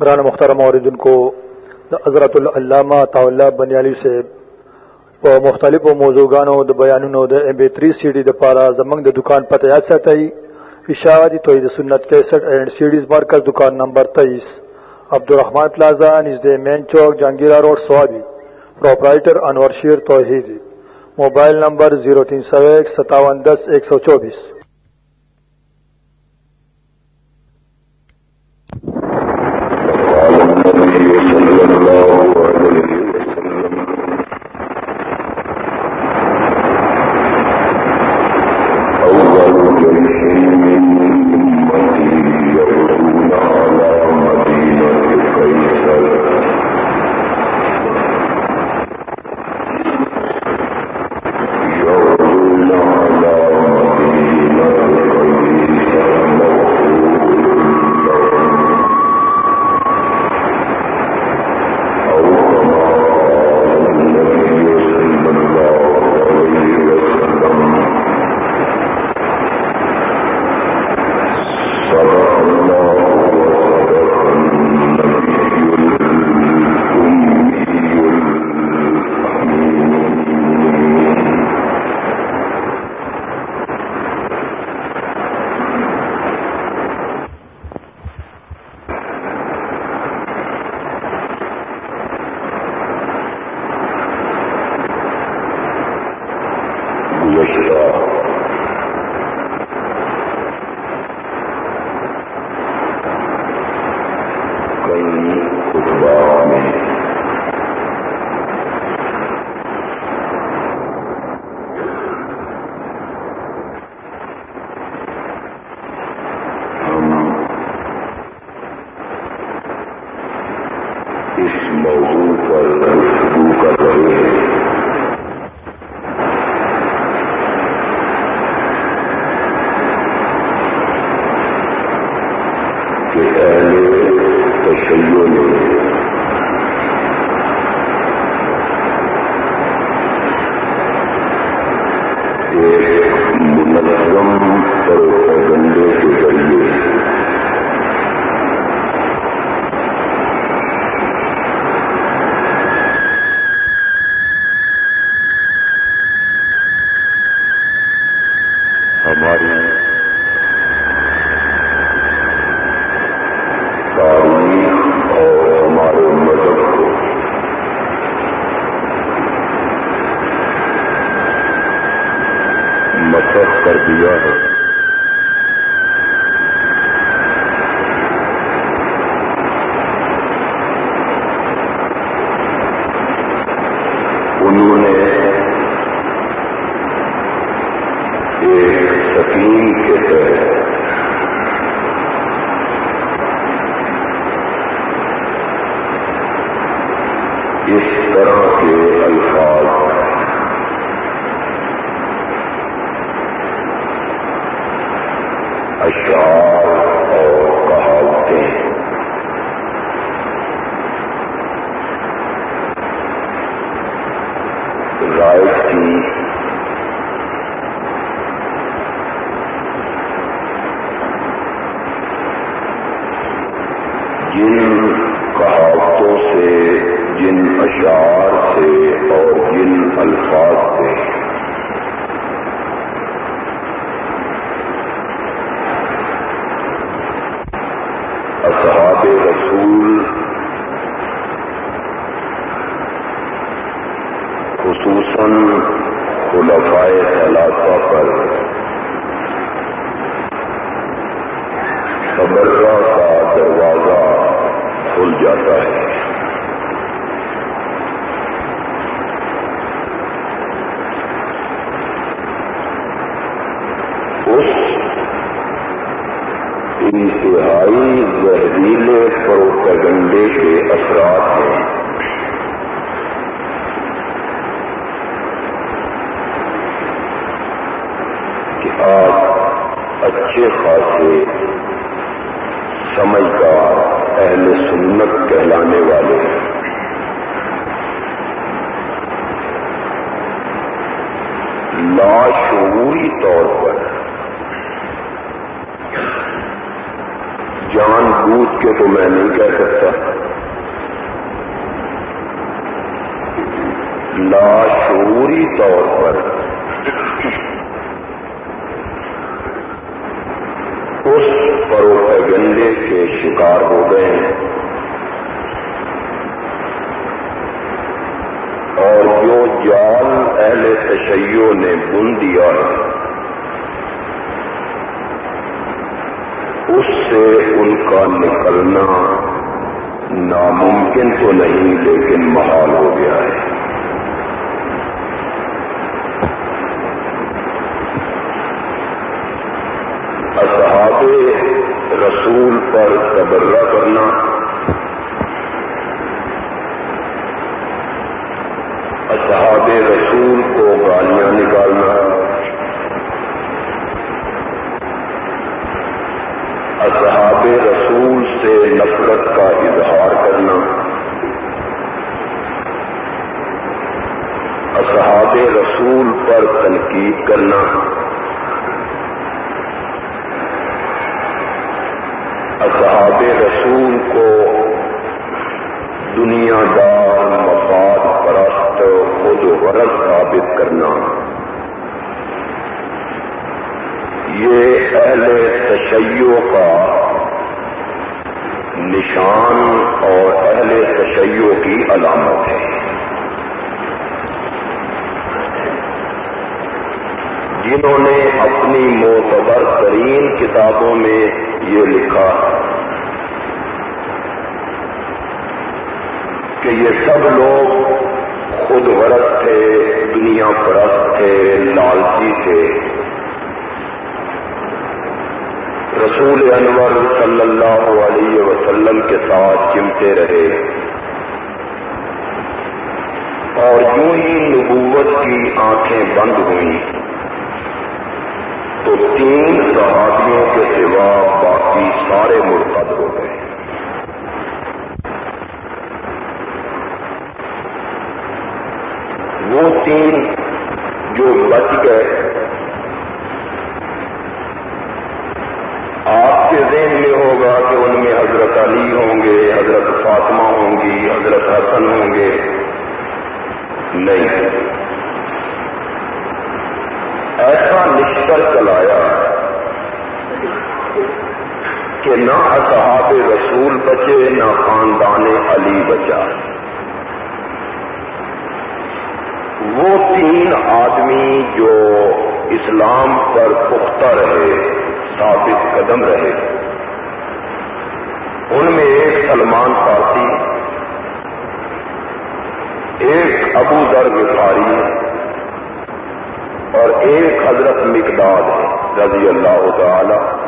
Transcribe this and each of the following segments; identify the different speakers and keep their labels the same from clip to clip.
Speaker 1: گران مختار موردن کو حضرت العلامہ طاولہ بنیالی سے په مختلفو موضوعګانو د بیانونو د ام بي 3 سي ډي د پاره زمنګ د دکان پته یاد ساتئ اشاعتی توحید سنت 61 اینڈ سیډیز مرکز دکان نمبر 23 عبدالرحمان پلازا، نزد مین چوک، Jahangira road, Swabi. Proprietor Anwar Sher Tauheed mobile number 03015710124 ان کا نکلنا ناممکن تو نہیں، لیکن محال ہو گیا ہے۔ اصحاب رسول پر تبرہ کرنا، اصحاب رسول کو گالیاں نکالنا۔ اصحاب رسول سے نفرت کا اظہار کرنا۔ اصحاب رسول پر تنقید کرنا۔ اصحاب رسول کو دنیا دار مفاد پرست خود غرض ثابت کرنا۔ یہ اہل تشیع کا نشان اور اہل تشیع کی علامت ہے۔ جنہوں نے اپنی معتبر ترین کتابوں میں یہ لکھا کہ یہ سب لوگ خود غرض تھے، دنیا پرست تھے، لالچی تھے رسول انور صلی اللہ علیہ وسلم کے ساتھ چمتے رہے۔ اور یوں ہی نبوت کی آنکھیں بند ہوئیں۔ تو تین صحابیوں کے سوا باقی سارے مرتد ہو گئے۔ وہ تین جو بچ گئے آپ کے ذہن میں ہوگا کہ ان میں حضرت علی ہوں گے، حضرت فاطمہ ہوں گی، حضرت حسن ہوں گے۔ نہیں۔ ایسا نشکر چلایا کہ نہ اصحاب رسول بچے، نہ خاندان علی بچا وہ تین آدمی جو اسلام پر پختہ رہے، ثابت قدم رہے۔ ان میں ایک سلمان فارسی، ایک ابو ذر غفاری اور ایک حضرت مقداد ہے رضی اللہ تعالی۔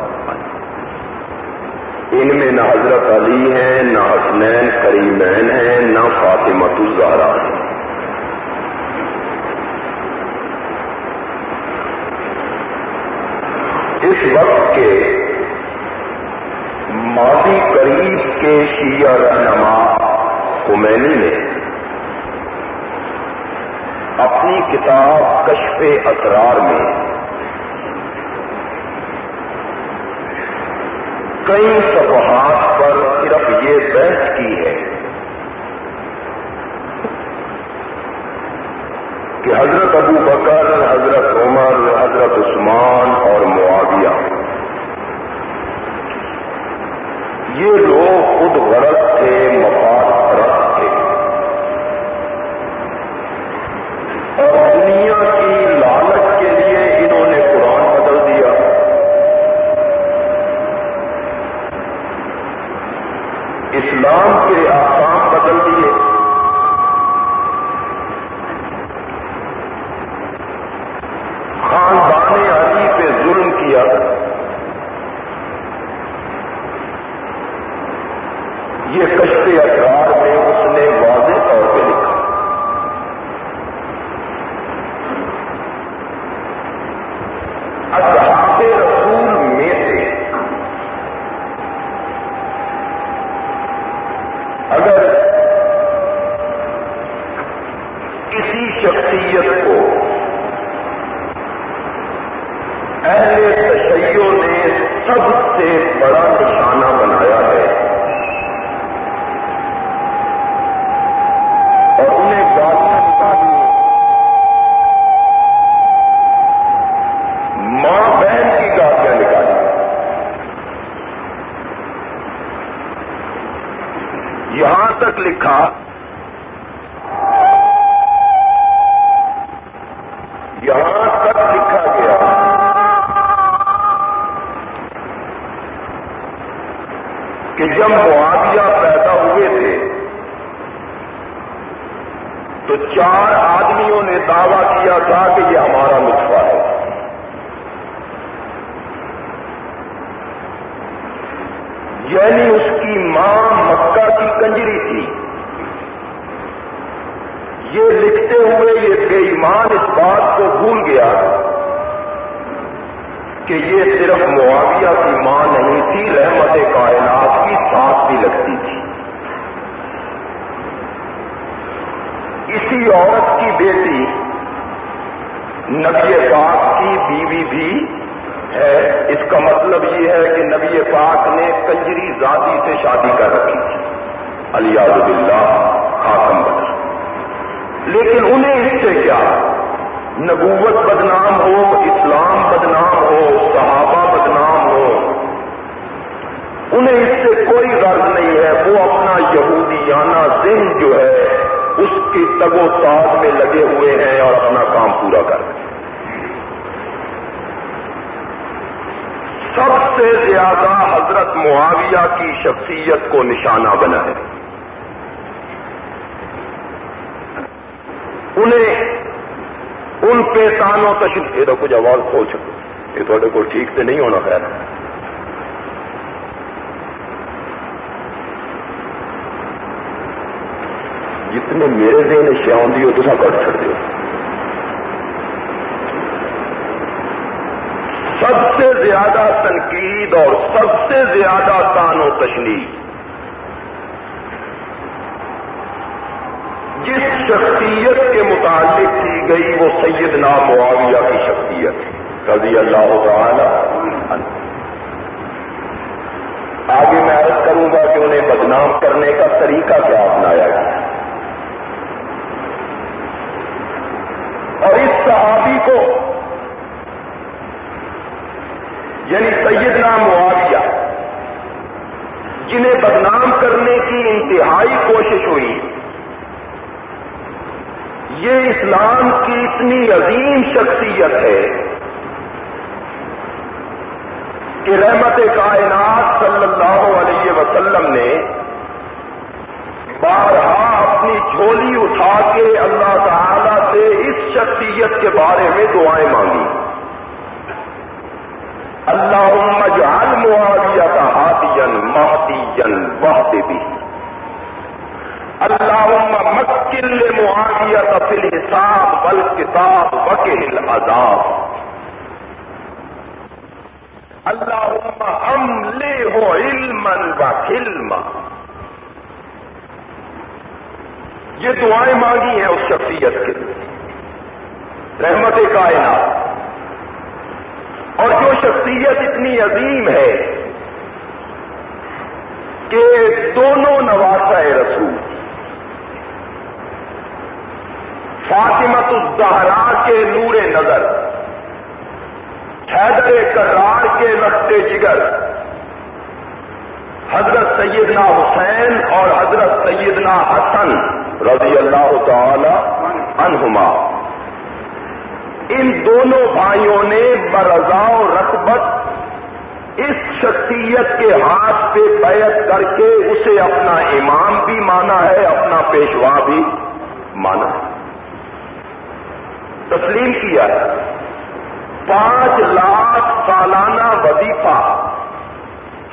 Speaker 1: ان میں نہ حضرت علی ہیں، نہ حسنین، کریمین ہیں، نہ فاطمت الزہرا ہے اس وقت کے ماضی قریب کے شیعہ رہنما خمینی نے اپنی کتاب کشف اسرار میں کئی صفحات پر صرف یہ بحث کی ہے کہ حضرت ابو بکر، حضرت عمر، حضرت عثمان اور معاویہ یہ لوگ خود غرض تھے کی بیٹی نبی پاک کی بیوی بھی ہے۔ اس کا مطلب یہ ہے کہ نبی پاک نے کنجری زادی سے شادی کر رکھی تھی۔ علی اللہ خاتم بدر۔ لیکن انہیں اس سے کیا؟ نبوت بدنام ہو، اسلام بدنام ہو، صحابہ بدنام ہو۔ انہیں اس سے کوئی غرض نہیں ہے۔ وہ اپنا یہودیانہ ذہن جو ہے اس کی تگ و تاز میں لگے ہوئے ہیں اور اپنا کام پورا کر رہے ہیں۔ سب سے زیادہ حضرت معاویہ کی شخصیت کو نشانہ بنا ہے۔ انہیں ان پہ تانوں تشریف یہ تو کچھ آواز کھول سکو یہ تھوڑے کو ٹھیک سے نہیں ہونا خیر۔ جتنے میرے ذہن شیا آدھی ہو تو کٹ چڑ دو سب سے زیادہ تنقید اور سب سے زیادہ تان و تشنی جس شخصیت کے متعلق کی گئی وہ سیدنا معاویہ کی شخصیت رضی اللہ تعالی آگے میں عرض کروں گا کہ انہیں بدنام کرنے کا طریقہ کیا اپنایا گیا۔ اور اس صحابی کو یعنی سیدنا معاویہ، جنہیں بدنام کرنے کی انتہائی کوشش ہوئی، یہ اسلام کی اتنی عظیم شخصیت ہے کہ رحمت کائنات صلی اللہ علیہ وسلم نے بارہا اپنی جھولی اٹھا کے اللہ تعالی سے اس شخصیت کے بارے میں دعائیں مانگی۔ اللہ جال معاویہ کا ہاتھین مہدین بہتے بھی اللہ مکل معاویہ کا فل حساب بل کتاب وکیل عذاب اللہ ہم لے ہو علم و خلم یہ دعائیں مانگی ہیں اس شخصیت کے۔ لیے رحمت کائنات۔ اور جو شخصیت اتنی عظیم ہے کہ دونوں نواسا رسول۔ فاطمت الزہرا کے نور نظر، حیدر کرار کے رخت جگر۔ حضرت سیدنا حسین اور حضرت سیدنا حسن رضی اللہ تعالی عنہما۔ ان دونوں بھائیوں نے برضا و رقبت اس شخصیت کے ہاتھ پہ بیعت کر کے اسے اپنا امام بھی مانا ہے، اپنا پیشوا بھی مانا ہے۔ تسلیم کیا ہے۔ پانچ لاکھ سالانہ وظیفہ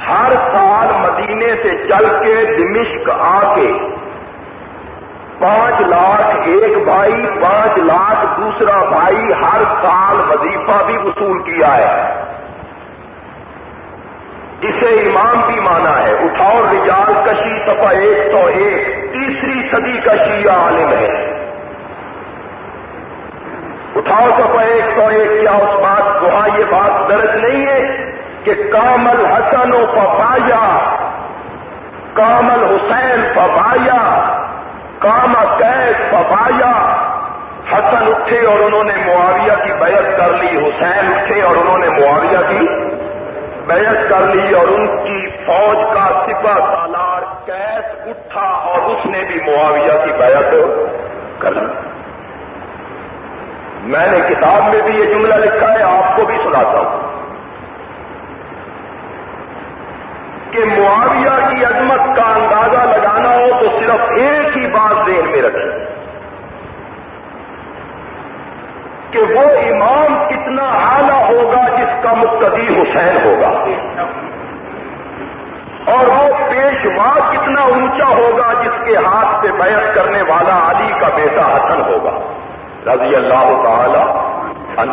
Speaker 1: ہر سال مدینے سے چل کے دمشق آ کے پانچ لاکھ ایک بھائی، پانچ لاکھ دوسرا بھائی، ہر سال وظیفہ بھی وصول کیا ہے۔ اسے امام بھی مانا ہے۔ اٹھاؤ، رجال کشی سفا ایک سو ایک، تیسری صدی کا شیعہ عالم ہے۔ اٹھاؤ سفا ایک سو ایک، کیا اس بات کو ہاں یہ بات درج نہیں ہے کہ کامل حسن و پپایا، کامل حسین پپایا کام قید پپایا حسن اٹھے اور انہوں نے معاویہ کی بیعت کر لی، حسین اٹھے اور انہوں نے معاویہ کی بیعت کر لی اور ان کی فوج کا سپا سالار کیس اٹھا اور اس نے بھی معاویہ کی بیعت کر لی۔ میں نے کتاب میں بھی یہ جملہ لکھا ہے، آپ کو بھی سناتا ہوں۔ کہ معاویہ کی عظمت کا اندازہ لگانا ہو تو صرف ایک ہی بات ذہن میں رکھیں کہ وہ امام کتنا اعلی ہوگا جس کا مقتدی حسین ہوگا اور وہ پیشوا کتنا اونچا ہوگا جس کے ہاتھ سے بیعت کرنے والا علی کا بیٹا حسن ہوگا رضی اللہ تعالی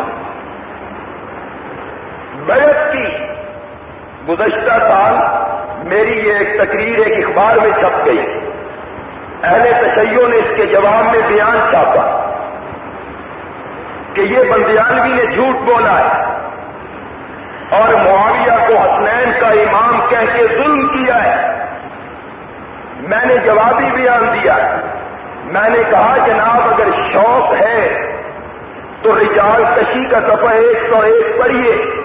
Speaker 1: بیعت کی گزشتہ سال میری یہ ایک تقریر ایک اخبار میں چھپ گئی۔ اہل تشیعوں نے اس کے جواب میں بیان چھاپا کہ یہ بندیانوی نے جھوٹ بولا ہے اور معاویہ کو حسنین کا امام کہہ کے ظلم کیا ہے۔ میں نے جوابی بیان دیا۔ میں نے کہا، جناب، اگر شوق ہے تو رجال کشی کا صفحہ ایک سو ایک پڑھیے۔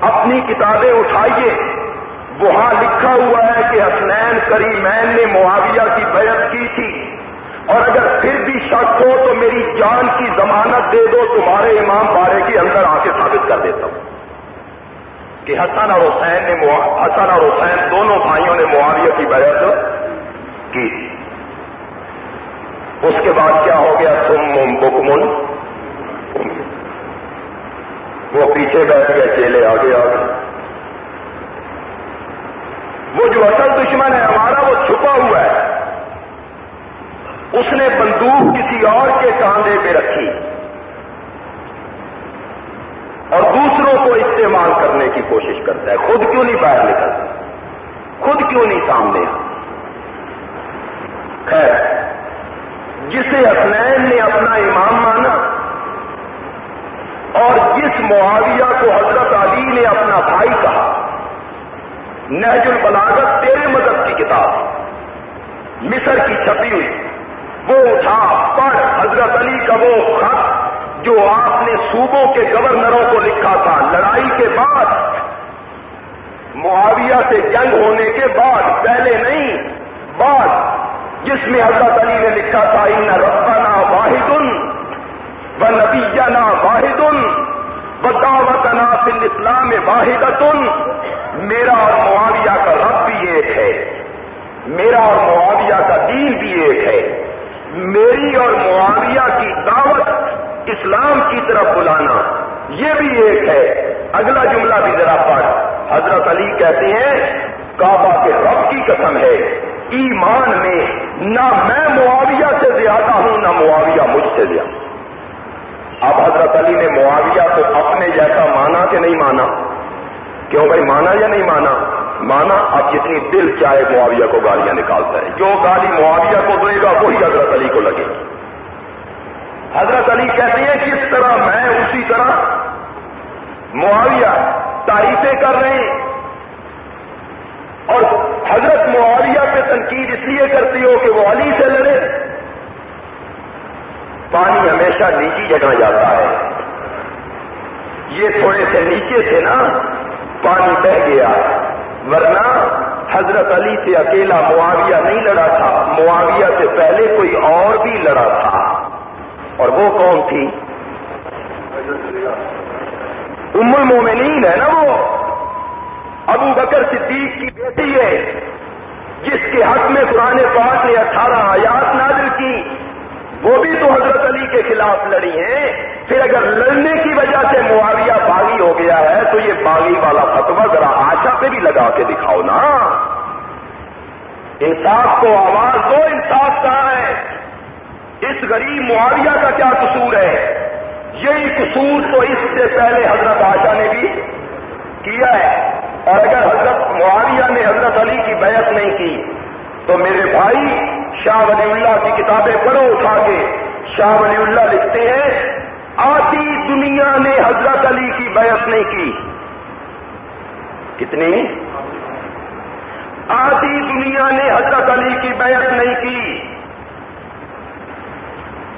Speaker 1: اپنی کتابیں اٹھائیے۔ وہاں لکھا ہوا ہے کہ حسنین کریمین نے معاویہ کی بیعت کی تھی۔ اور اگر پھر بھی شک ہو تو میری جان کی ضمانت دے دو، تمہارے امام بارے کے اندر آ کے ثابت کر دیتا ہوں۔ کہ حسن اور حسین نے حسن اور حسین دونوں بھائیوں نے معاویہ کی بیعت کی۔ تھی اس کے بعد کیا ہو گیا؟ تم بکمن وہ پیچھے بیٹھ گئے چیلے آگے آگے وہ جو اصل دشمن ہے ہمارا، وہ چھپا ہوا ہے۔ اس نے بندوق کسی اور کے کاندھے پہ رکھی۔ اور دوسروں کو استعمال کرنے کی کوشش کرتا ہے۔ خود کیوں نہیں باہر نکلتا خود کیوں نہیں سامنے؟ خیر، جسے حسنین نے اپنا امام مانا اور جس معاویہ کو حضرت علی نے اپنا بھائی کہا، نہج البلاغت تیرے مدد کی کتاب، مصر کی چھپی ہوئی، وہ اٹھا، پڑھ، حضرت علی کا وہ خط جو آپ نے صوبوں کے گورنروں کو لکھا تھا، لڑائی کے بعد، معاویہ سے جنگ ہونے کے بعد، پہلے نہیں، بعد، جس میں حضرت علی نے لکھا تھا، ان ربنا واحد و نبینا واحد و دعوتنا فی الاسلام واحد میرا اور معاویہ کا رب بھی ایک ہے۔ میرا اور معاویہ کا دین بھی ایک ہے۔ میری اور معاویہ کی دعوت اسلام کی طرف بلانا یہ بھی ایک ہے۔ اگلا جملہ بھی ذرا پڑھ۔ حضرت علی کہتے ہیں، کعبہ کے رب کی قسم ہے۔ ایمان میں نہ میں معاویہ سے زیادہ ہوں، نہ معاویہ مجھ سے زیادہ۔ اب حضرت علی نے معاویہ کو اپنے جیسا مانا کہ نہیں مانا؟ کیوں بھائی مانا یا نہیں مانا؟ مانا اب جتنی دل چاہے معاویہ کو گالیاں نکالتا ہے۔ جو گالی معاویہ کو دے گا وہی حضرت علی کو لگے گی۔ حضرت علی کہتے ہیں کس طرح میں اسی طرح معاویہ تعریفیں کر رہے ہیں۔ اور حضرت معاویہ پہ تنقید اس لیے کرتی ہو کہ وہ علی سے لڑے۔ پانی ہمیشہ نیچی جگہ جاتا ہے۔ یہ تھوڑے سے نیچے تھے نا، پانی بہ گیا۔ ورنہ حضرت علی سے اکیلا معاویہ نہیں لڑا تھا۔ معاویہ سے پہلے کوئی اور بھی لڑا تھا۔ اور وہ کون تھی؟ ام المومنین ہے نا وہ۔ ابو بکر صدیق کی بیٹی ہے، جس کے حق میں قرآن پاک نے اٹھارہ آیات نازل کی۔ وہ بھی تو حضرت علی کے خلاف لڑی ہیں۔ پھر اگر لڑنے کی وجہ سے معاویہ باغی ہو گیا ہے، تو یہ باغی والا فتوا ذرا آشا پہ بھی لگا کے دکھاؤ نا۔ انصاف کو آواز دو، انصاف کہاں ہے؟ اس غریب معاویہ کا کیا قصور ہے؟ یہی قصور تو اس سے پہلے حضرت آشا نے بھی کیا ہے۔ اور اگر حضرت معاویہ نے حضرت علی کی بیعت نہیں کی تو میرے بھائی شاہ ولی اللہ کی کتابیں پڑھو، اٹھا کے شاہ ولی اللہ لکھتے ہیں، آتی دنیا نے حضرت علی کی بیعت نہیں کی۔ کتنی؟ آتی دنیا نے حضرت علی کی بیعت نہیں کی۔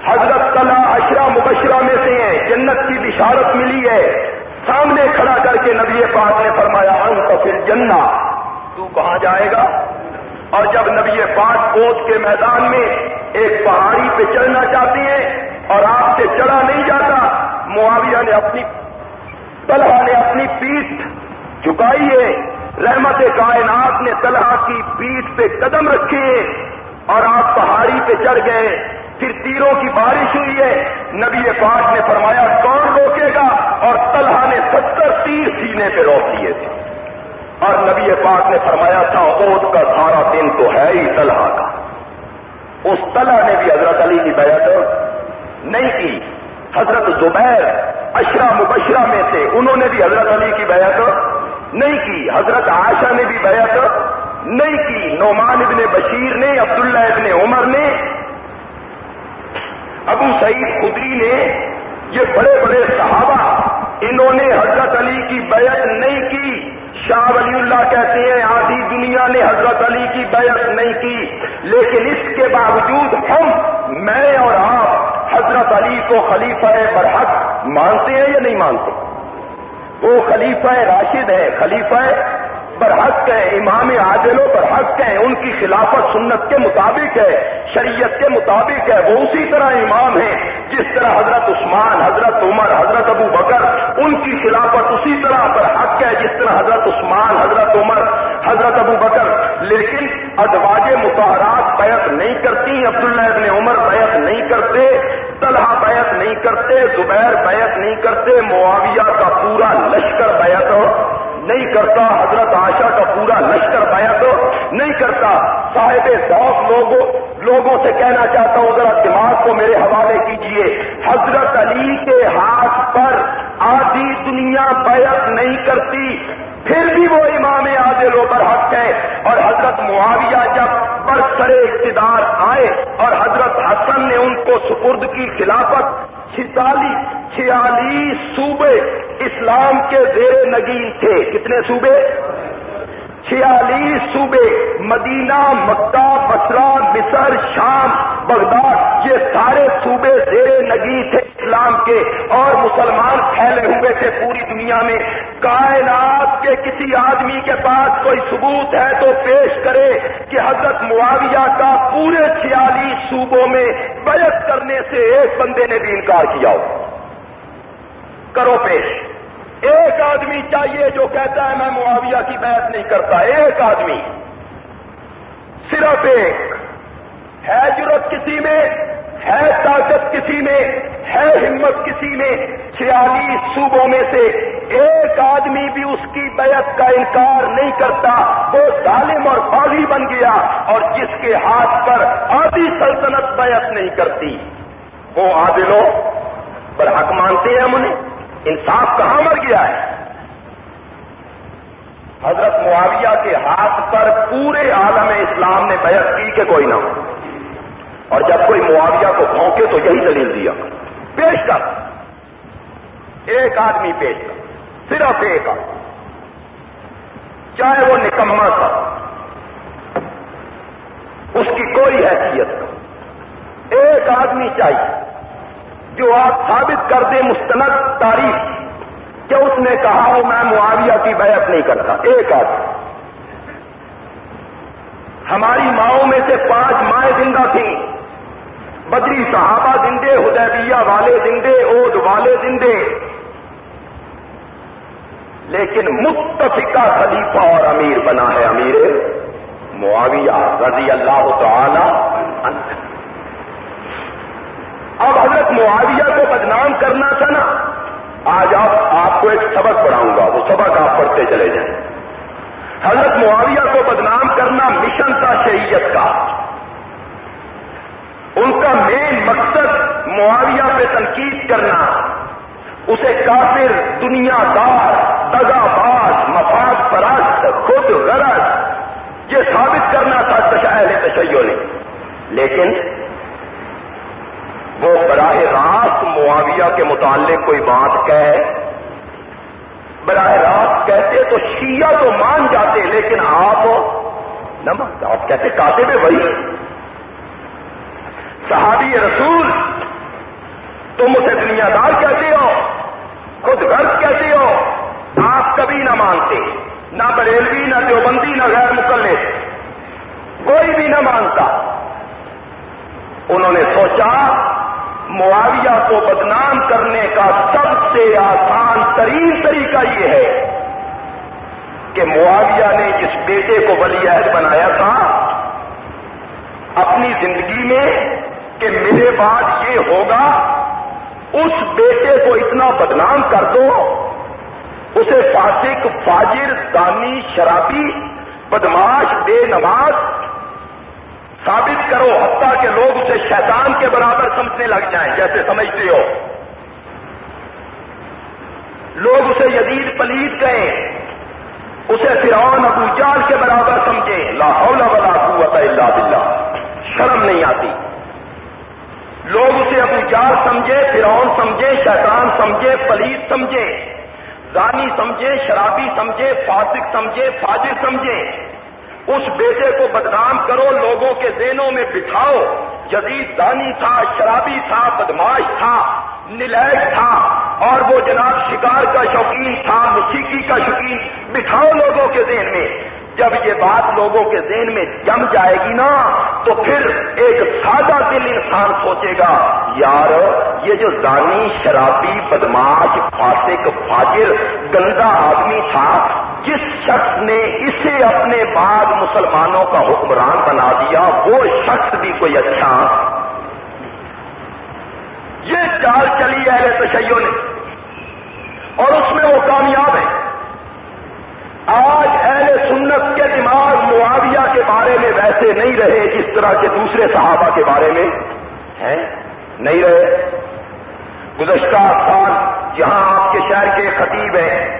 Speaker 1: حضرت کلا اشرا مبشرہ میں سے ہیں، جنت کی بشارت ملی ہے۔ سامنے کھڑا کر کے نبی پاک نے فرمایا ہم تو پھر جنا تو کہاں جائے گا؟ اور جب نبی پاک کوت کے میدان میں ایک پہاڑی پہ چڑھنا چاہتے ہیں اور آپ سے چڑھا نہیں جاتا، معاویہ نے اپنی طلحہ نے اپنی پیٹھ جھکائی ہے۔ رحمت کائنات نے طلحہ کی پیٹھ پہ قدم رکھے اور آپ پہاڑی پہ چڑھ گئے۔ پھر تیروں کی بارش ہوئی ہے۔ نبی پاک نے فرمایا، کون روکے گا؟ اور طلحہ نے ستر تیر سینے پہ روک دیے تھے۔ اور نبی پاک نے فرمایا تھا عود کا سارا دن تو ہے ہی طلحہ کا۔ اس طلحہ نے بھی حضرت علی کی بیعت نہیں کی۔ حضرت زبیر اشرا مبشرہ میں سے انہوں نے بھی حضرت علی کی بیعت نہیں کی۔ حضرت عائشہ نے بھی بیعت نہیں کی۔ نعمان ابن بشیر نے، عبداللہ ابن عمر نے۔ ابو سعید خدری نے، یہ بڑے بڑے صحابہ انہوں نے حضرت علی کی بیعت نہیں کی۔ شاہ ولی اللہ کہتے ہیں، آدھی دنیا نے حضرت علی کی بیعت نہیں کی۔ لیکن اس کے باوجود ہم، میں اور آپ، حضرت علی کو خلیفہ برحق مانتے ہیں یا نہیں مانتے؟ وہ خلیفہ راشد ہے، خلیفہ برحق ہے امام عادلوں پر حق ہے ان کی خلافت سنت کے مطابق ہے، شریعت کے مطابق ہے، وہ اسی طرح امام ہیں، جس طرح حضرت عثمان، حضرت عمر، حضرت ابو بکر، ان کی خلافت اسی طرح پر حق ہے، جس طرح حضرت عثمان، حضرت عمر، حضرت ابو بکر۔ لیکن ادواج متحرات بیعت نہیں کرتی، عبداللہ ابن عمر بیعت نہیں کرتے، طلحہ بیعت نہیں کرتے، زبیر بیعت نہیں کرتے، معاویہ کا پورا لشکر بیعت نہیں کرتا حضرت آشا کا پورا لشکر بیعت نہیں کرتا صاحب ذوق لوگوں لوگوں سے کہنا چاہتا ہوں، ذرا دماغ کو میرے حوالے کیجیے۔ حضرت علی کے ہاتھ پر آدھی دنیا بیعت نہیں کرتی، پھر بھی وہ امام عادلوں پر حق ہے اور حضرت معاویہ جب برسر اقتدار آئے اور حضرت حسن نے ان کو سپرد کی خلافت چھتالیس چھیالیس صوبے اسلام کے زیر نگین تھے۔ کتنے صوبے؟ چھیالیس صوبے، مدینہ، مکہ بسرا مصر، شام، بغداد، یہ سارے صوبے زیر نگی تھے اسلام کے اور مسلمان پھیلے ہوئے تھے پوری دنیا میں۔ کائنات کے کسی آدمی کے پاس کوئی ثبوت ہے تو پیش کرے کہ حضرت معاویہ کا پورے چھیالیس صوبوں میں بیعت کرنے سے ایک بندے نے بھی انکار کیا ہو۔ کرو پیش۔ ایک آدمی چاہیے جو کہتا ہے میں معاویہ کی بحث نہیں کرتا، ایک آدمی۔ صرف ایک۔ ہے ضرورت کسی میں، ہے طاقت کسی میں، ہے ہمت کسی میں۔ چھیالیس صوبوں میں سے ایک آدمی بھی اس کی بیعت کا انکار نہیں کرتا۔ وہ ظالم اور باغی بن گیا اور جس کے ہاتھ پر آدھی سلطنت بیعت نہیں کرتی۔ وہ عادلوں پر حق مانتے ہیں ہم انہیں؟ انصاف کہاں مر گیا ہے؟ حضرت معاویہ کے ہاتھ پر پورے عالم اسلام نے بیعت کی کہ کوئی نہ ہو۔ اور جب کوئی معاویہ کو بھونکے تو یہی دلیل دیا۔ پیش کر۔ ایک آدمی پیش کر۔ صرف ایک آدمی۔ چاہے وہ نکما تھا۔ اس کی کوئی حیثیت ایک آدمی چاہیے۔ جو آپ ثابت کر دیں مستند تاریخ، کہ اس نے کہا ہو میں معاویہ کی بیعت نہیں کرتا۔ ایک آدمی ہماری ماؤں میں سے پانچ مائیں زندہ تھیں۔ بدری صحابہ زندے ہدیبیہ والے زندے، اود والے زندے۔ لیکن متفقہ خلیفہ اور امیر بنا ہے امیر معاویہ رضی اللہ تعالی اب حضرت معاویہ کو بدنام کرنا تھا نا، آج آپ آپ کو ایک سبق پڑھاؤں گا، وہ سبق آپ پڑھتے چلے جائیں۔ حضرت معاویہ کو بدنام کرنا مشن تھا شہیت کا۔ ان کا مین مقصد معاویہ پہ تنقید کرنا، اسے کافر دنیا دار دگا باز مفاد پرست، خود غرض یہ ثابت کرنا تھا تشاہل تشیوں نے۔ لیکن وہ براہ راست معاویہ کے متعلق کوئی بات کہے؟ براہ راست کہتے تو شیعہ تو مان جاتے، لیکن آپ نہ مانتے آپ کہتے کاتے میں وہی صحابی رسول، تم اسے دنیا دار کہتے ہو، خود غرض کہتے ہو، آپ کبھی نہ مانتے، نہ بریلوی، نہ دیوبندی، نہ غیر مقلد بدنام کا انہوں نے سوچا معاویہ کو بدنام کرنے کا سب سے آسان ترین طریقہ یہ ہے کہ معاویہ نے جس بیٹے کو ولی عہد بنایا تھا، اپنی زندگی میں کہ میرے بعد یہ ہوگا، اس بیٹے کو اتنا بدنام کر دو، اسے فاسق، فاجر، دانی، شرابی بدماش بے نماز ثابت کرو حتیٰ کہ لوگ اسے شیطان کے برابر سمجھنے لگ جائیں، جیسے سمجھتے ہو۔ لوگ اسے یزید پلیت کہیں، اسے فرعون ابو جال کے برابر سمجھے لا حول ولا قوت الا باللہ۔ شرم نہیں آتی۔ لوگ اسے ابو جال سمجھے فرعون سمجھے شیطان سمجھے پلیت سمجھے زانی سمجھے شرابی سمجھے فاسق سمجھے فاجر سمجھے اس بیٹے کو بدنام کرو، لوگوں کے ذہنوں میں بٹھاؤ۔ جدید دانی تھا، شرابی تھا بدماش تھا، نلائق تھا، اور وہ جناب شکار کا شوقین تھا، موسیقی کا شوقین۔ بٹھاؤ لوگوں کے ذہن میں۔ جب یہ بات لوگوں کے ذہن میں جم جائے گی نا، تو پھر ایک سادہ دل انسان سوچے گا، یار، یہ جو زانی، شرابی، بدماش، فاسق، فاجر، گندا آدمی تھا، جس شخص نے اسے اپنے بعد مسلمانوں کا حکمران بنا دیا، وہ شخص بھی کوئی اچھا؟ یہ چال چلی اہل تشیوں نے، اور اس میں وہ کامیاب ہے۔ آج اہل سنت کے دماغ معاویہ کے بارے میں ویسے نہیں رہے جس طرح کے دوسرے صحابہ کے بارے میں ہیں؟ نہیں رہے؟ گزشتہ سال جہاں آپ کے شہر کے خطیب ہیں،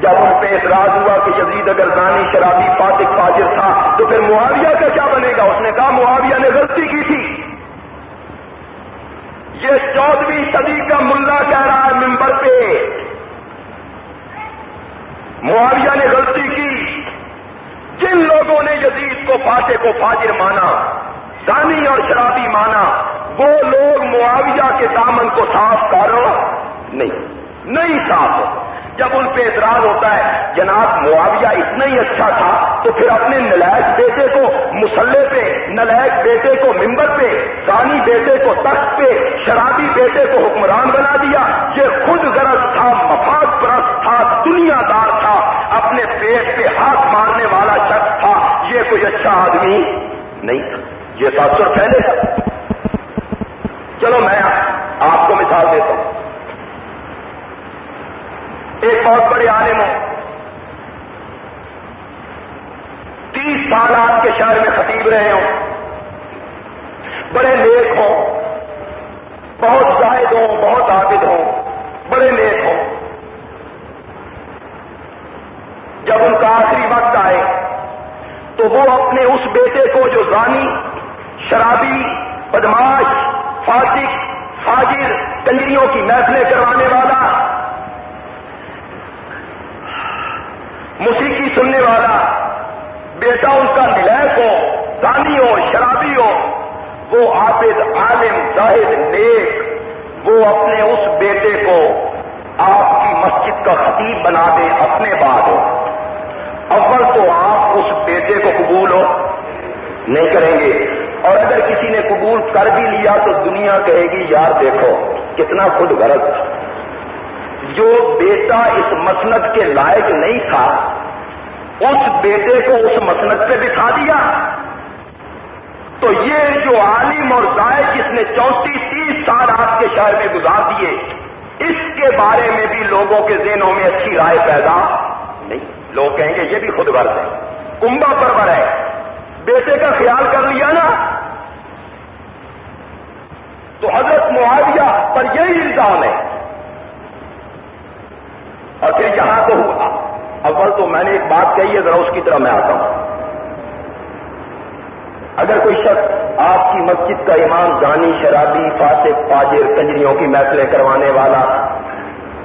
Speaker 1: جب ان پہ اعتراض ہوا کہ جزید اگر دانی شرابی فاطق فاجر تھا، تو پھر معاویہ کا کیا بنے گا؟ اس نے کہا معاویہ نے غلطی کی تھی۔ یہ چودہویں صدی کا ملا کہہ رہا ہے ممبر پہ۔ معاویہ نے غلطی کی۔ جن لوگوں نے یزید کو فاتح کو فاجر مانا، دانی اور شرابی مانا، وہ لوگ معاویہ کے دامن کو صاف کرو نہیں نہیں صاف ہو۔ جب ان پہ اعتراض ہوتا ہے، جناب معاویہ اتنا ہی اچھا تھا، تو پھر اپنے نلائق بیٹے کو مسلح پہ، نلائق بیٹے کو ممبر پہ، ثانی بیٹے کو تخت پہ، شرابی بیٹے کو حکمران بنا دیا، یہ خود غرض تھا، مفاد پرست تھا دنیا دار تھا، اپنے پیٹ پہ ہاتھ مارنے والا شخص تھا، یہ کوئی اچھا آدمی نہیں تھا، یہ تاثر پھیلے گا چلو میں آپ کو مثال دیتا ہوں۔ ایک بہت بڑے عالم ہوں۔ تیس سال آپ کے شہر میں خطیب رہے ہوں۔ بڑے نیک ہوں۔ بہت زاہد ہوں، بہت عابد ہوں۔ بڑے نیک ہوں۔ جب ان کا آخری وقت آئے، تو وہ اپنے اس بیٹے کو جو زانی، شرابی، بدماش، فاسق، فاجر، کنجریوں کی محفلیں کروانے والا موسیقی سننے والا، بیٹا ان کا نلائق ہو دانی ہو، شرابی ہو، وہ عابد، عالم، زاہد، نیک، وہ اپنے اس بیٹے کو آپ کی مسجد کا خطیب بنا دے اپنے بعد ہو۔ اول تو آپ اس بیٹے کو قبول ہو، نہیں کریں گے۔ اور اگر کسی نے قبول کر بھی لیا تو دنیا کہے گی، یار دیکھو، کتنا خود غرض۔ جو بیٹا اس مسنت کے لائق نہیں تھا، اس بیٹے کو اس مسنت پہ بٹھا دیا۔ تو یہ جو عالم اور زائد جس نے چونتیس تیس سال آپ کے شہر میں گزار دیے، اس کے بارے میں بھی لوگوں کے ذہنوں میں اچھی رائے پیدا نہیں۔ لوگ کہیں گے، یہ بھی خود غرض ہے۔ کمبا پرور ہے۔ بیٹے کا خیال کر لیا نا۔ تو حضرت معاویہ پر یہی الزام ہے۔ اور پھر یہاں تو ہوا۔ اول تو میں نے ایک بات کہی ہے، ذرا اس کی طرح میں آتا ہوں۔ اگر کوئی شخص آپ کی مسجد کا امام، جانی، شرابی فاسق فاجر کنجریوں کی محفلیں کروانے والا،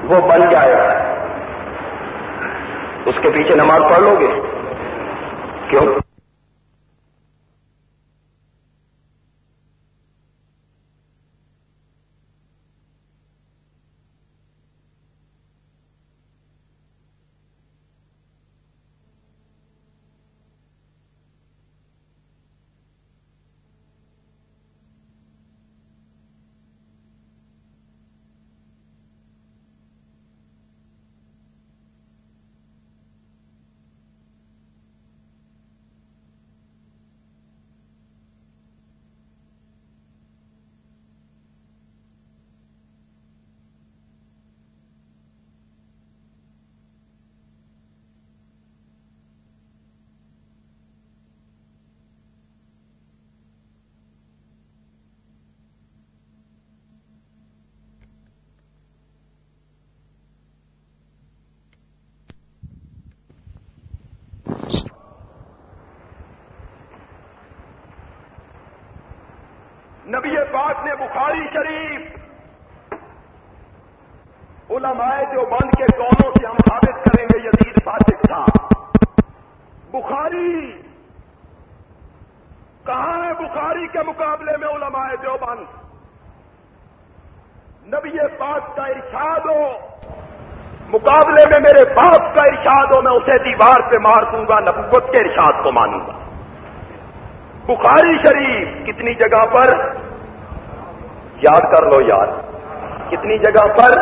Speaker 1: وہ بن جائے، اس کے پیچھے نماز پڑھ لو گے؟ کیوں نبی پاک نے بخاری شریف۔ علماء جو بند کے کونوں سے ہم ثابت کریں گے، یزید صادق تھا۔ بخاری، کہاں ہے بخاری کے مقابلے میں علماء جو بند؟ نبی پاک کا ارشاد ہو۔ مقابلے میں میرے باپ کا ارشاد ہو، میں اسے دیوار پہ مار دوں گا، نبوت کے ارشاد کو مانوں گا۔ بخاری شریف کتنی جگہ پر یاد کر لو یاد کتنی جگہ پر؟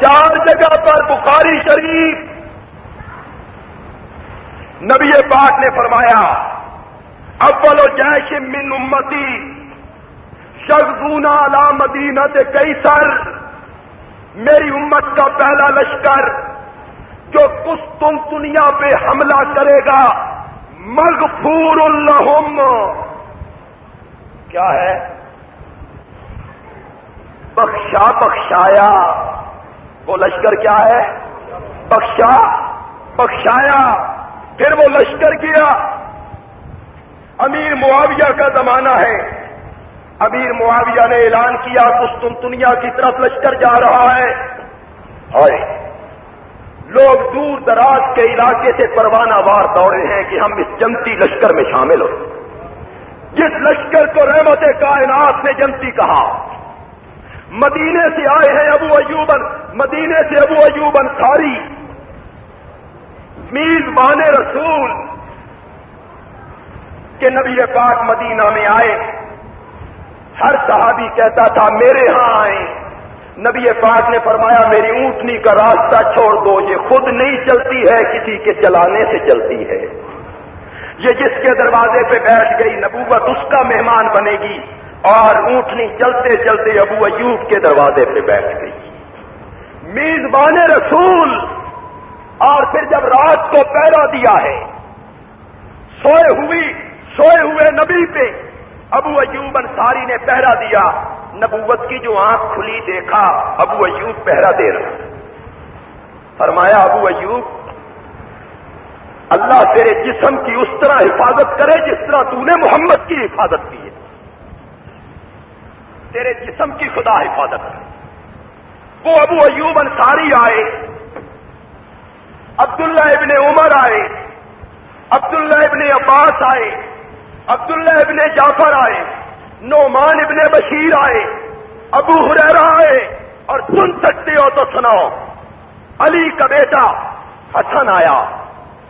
Speaker 1: چار جگہ پر بخاری شریف۔ نبی پاک نے فرمایا، اول و جیش من امتی شخصونا لا مدینہ کئی سر میری امت کا پہلا لشکر جو کس تم دنیا پہ حملہ کرے گا، مغفور الحم کیا ہے؟ بخشا بخشایا۔ وہ لشکر کیا ہے؟ بخشا، بخشایا۔ پھر وہ لشکر کیا؟ امیر معاویہ کا زمانہ ہے۔ امیر معاویہ نے اعلان کیا دنیا کی طرف لشکر جا رہا ہے۔ اور لوگ دور دراز کے علاقے سے پروانہ وار دوڑے ہیں کہ ہم اس جنتی لشکر میں شامل ہو جس لشکر کو رحمت کائنات نے جنتی کہا مدینے سے آئے ہیں ابو ایوبن، مدینے سے ابو ایوب انصاری میز بان رسول کے نبی پاک مدینہ میں آئے۔ ہر صحابی کہتا تھا، میرے ہاں آئے نبی پاک نے فرمایا، میری اونٹنی کا راستہ چھوڑ دو، یہ خود نہیں چلتی ہے، کسی کے چلانے سے چلتی ہے۔ یہ جس کے دروازے پہ بیٹھ گئی نبوت، اس کا مہمان بنے گی۔ اور اونٹنی چلتے چلتے ابو ایوب کے دروازے پہ بیٹھ گئی۔ میزبان رسول، اور پھر جب رات کو پیرا دیا ہے، سوئے ہوئی، سوئے ہوئے نبی پہ ابو ایوب انصاری نے پہرا دیا۔ نبوت کی جو آنکھ کھلی دیکھا، ابو ایوب پہرا دے رہا۔ فرمایا، ابو ایوب، اللہ تیرے جسم کی اس طرح حفاظت کرے جس طرح تو نے محمد کی حفاظت کی ہے۔ تیرے جسم کی خدا حفاظت وہ ابو ایوب انصاری آئے، عبداللہ ابن عمر آئے، عبداللہ ابن عباس آئے، عبداللہ ابن جعفر آئے، نعمان ابن بشیر آئے، ابو حریرا آئے، اور سن سکتے ہو تو سناؤ، علی کا بیٹا حسن آیا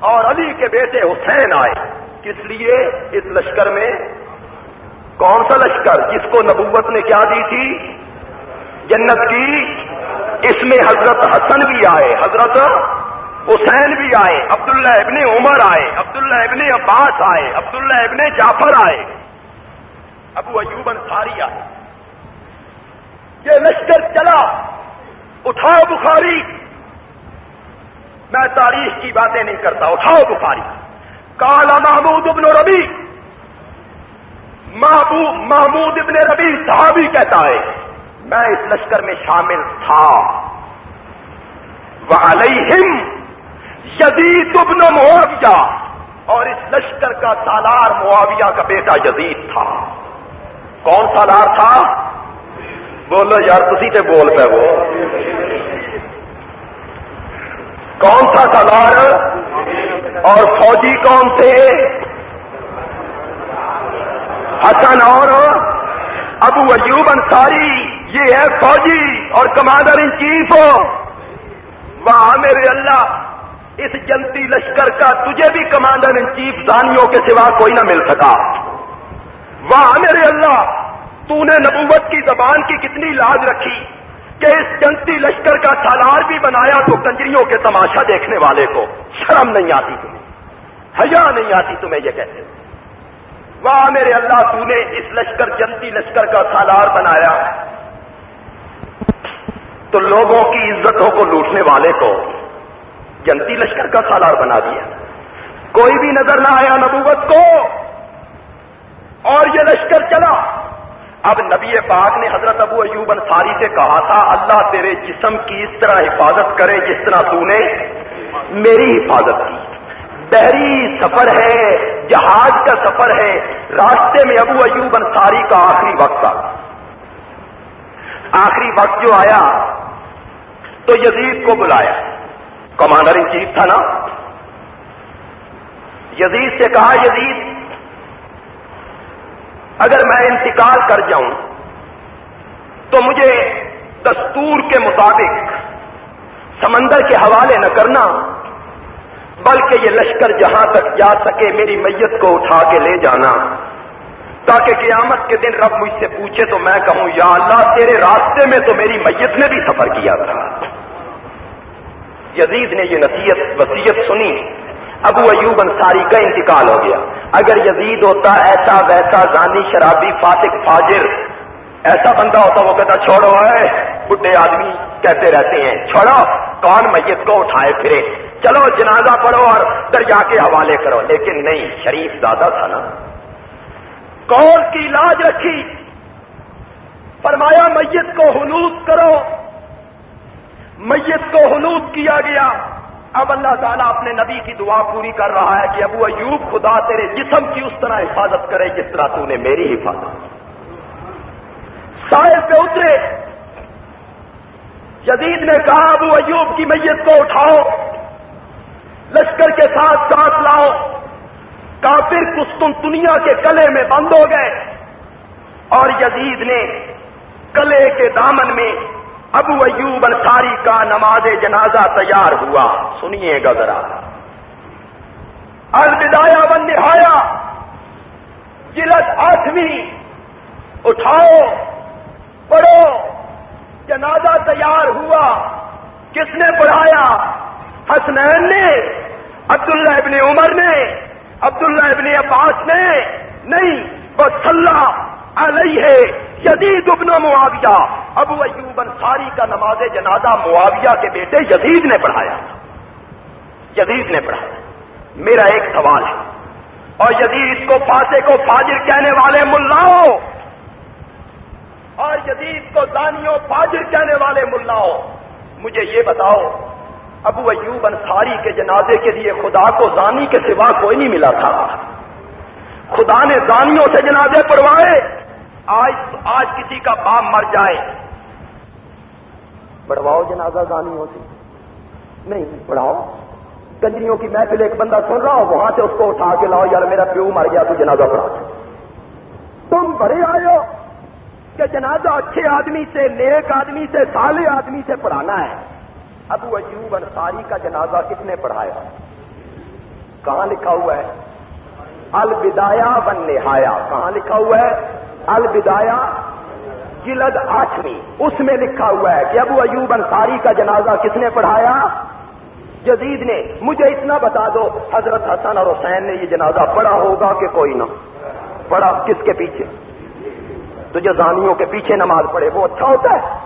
Speaker 1: اور علی کے بیٹے حسین آئے۔ کس لیے؟ اس لشکر میں کون سا لشکر جس کو نبوت نے کیا دی تھی؟ جنت کی۔ اس میں حضرت حسن بھی آئے، حضرت حسین بھی آئے، عبداللہ ابن عمر آئے، عبداللہ ابن عباس آئے، عبداللہ ابن جعفر آئے، ابو ایوب انصاری آئے۔ یہ لشکر چلا، اٹھاؤ بخاری۔ میں تاریخ کی باتیں نہیں کرتا، اٹھاؤ بخاری۔ کالا محمود ابن ربی محبوب محمود ابن ربی صحابی کہتا ہے، میں اس لشکر میں شامل تھا۔ وہ علیہم یزید ابن معاویہ۔ اور اس لشکر کا سالار معاویہ کا بیٹا یزید تھا۔ کون سالار تھا؟ بولو یار تھی تے بول پہ وہ کون سا سالار؟ اور فوجی کون تھے؟ حسن اور ابو ایوب انصاری، یہ ہے فوجی اور کمانڈر ان چیف۔ وہاں میرے اللہ، اس جنتی لشکر کا تجھے بھی کمانڈر ان چیف دانیوں کے سوا کوئی نہ مل سکا۔ وہاں میرے اللہ، تو نے نبوت کی زبان کی کتنی لاج رکھی کہ اس جنتی لشکر کا سالار بھی بنایا تو کنجریوں کے تماشا دیکھنے والے کو۔ شرم نہیں آتی تمہیں، حیا نہیں آتی تمہیں یہ کہتے۔ واہ میرے اللہ، تو نے اس لشکر، جنتی لشکر کا سالار بنایا۔ تو لوگوں کی عزتوں کو لوٹنے والے کو جنتی لشکر کا سالار بنا دیا۔ کوئی بھی نظر نہ آیا نبوت کو۔ اور یہ لشکر چلا۔ اب نبی پاک نے حضرت ابو ایوب انصاری سے کہا تھا، اللہ تیرے جسم کی اس طرح حفاظت کرے جس طرح تو نے میری حفاظت کی۔ بحری سفر ہے، جہاز کا سفر ہے، راستے میں ابو ایوب انصاری کا آخری وقت آ آخری وقت جو آیا، تو یزید کو بلایا۔ کمانڈر ان چیف تھا نا۔ یزید سے کہا، یزید، اگر میں انتقال کر جاؤں، تو مجھے دستور کے مطابق سمندر کے حوالے نہ کرنا۔ بلکہ یہ لشکر جہاں تک جا سکے، میری میت کو اٹھا کے لے جانا۔ تاکہ قیامت کے دن رب مجھ سے پوچھے تو میں کہوں، یا اللہ، تیرے راستے میں تو میری میت نے بھی سفر کیا تھا۔ یزید نے یہ نصیحت وسیعت سنی۔ ابو ایوب انصاری کا انتقال ہو گیا۔ اگر یزید ہوتا، ایسا ویسا گاندھی شرابی، فاتق، فاجر۔ ایسا بندہ ہوتا، وہ کہتا، چھوڑو ہے بڈھے آدمی کہتے رہتے ہیں، چھوڑو، کون میت کو اٹھائے پھرے؟ چلو جنازہ پڑھو اور دریا کے حوالے کرو۔ لیکن نہیں، شریف دادا تھا نا۔ کون کی لاج رکھی۔ فرمایا، میت کو حنوط کرو۔ میت کو حنوط کیا گیا۔ اب اللہ تعالیٰ اپنے نبی کی دعا پوری کر رہا ہے کہ ابو ایوب خدا تیرے جسم کی اس طرح حفاظت کرے جس طرح تو نے میری حفاظت سائل پہ اترے۔ جدید نے کہا، ابو ایوب کی میت کو اٹھاؤ۔ لشکر کے ساتھ ساتھ لاؤ۔ کافر کستن دنیا کے کلے میں بند ہو گئے۔ اور یزید نے کلے کے دامن میں ابو ایوب انصاری کا نماز جنازہ تیار ہوا۔ سنیے گا ذرا۔ الودایا بن نہایا۔ جلد آٹھویں۔ اٹھاؤ۔ پڑھو۔ جنازہ تیار ہوا۔ کس نے پڑھایا؟ حسنین نے، عبداللہ ابن عمر نے، عبداللہ ابن عباس نے، نہیں، بس اللہ علیہ یزید ابن معاویہ۔ ابو ایوب انصاری کا نماز جنازہ معاویہ کے بیٹے یزید نے پڑھایا یزید نے پڑھایا۔ میرا ایک سوال ہے۔ اور یزید کو پاسے کو فاجر کہنے والے ملاؤ۔ اور یزید کو دانیوں فاجر کہنے والے ملاؤ۔ مجھے یہ بتاؤ ابو ایوب انصاری کے جنازے کے لیے خدا کو زانی کے سوا کوئی نہیں ملا تھا۔ خدا نے زانیوں سے جنازے پڑھوائے۔ آج آج کسی کا باپ مر جائے۔ بڑھواؤ جنازہ گانیوں سے۔ نہیں بڑھاؤ گنجریوں کی محفل ایک بندہ سن رہا ہو، وہاں سے اس کو اٹھا کے لاؤ، یار میرا پیو مر گیا تو جنازہ پڑھا۔ تم بڑے آئے ہو کہ جنازہ اچھے آدمی سے، نیک آدمی سے سالے آدمی سے پڑھانا ہے۔ ابو ایوب انصاری کا جنازہ کس نے پڑھایا؟ کہاں لکھا ہوا ہے؟ الودایا بن نہایا کہاں لکھا ہوا ہے؟ الودایا جلد آٹھویں۔ اس میں لکھا ہوا ہے کہ ابو ایوب انصاری کا جنازہ کس نے پڑھایا؟ جدید نے۔ مجھے اتنا بتا دو، حضرت حسن اور حسین نے یہ جنازہ پڑھا ہوگا کہ کوئی نہ؟ پڑھا کس کے پیچھے؟ تو جو زانیوں کے پیچھے نماز پڑھے، وہ اچھا ہوتا ہے۔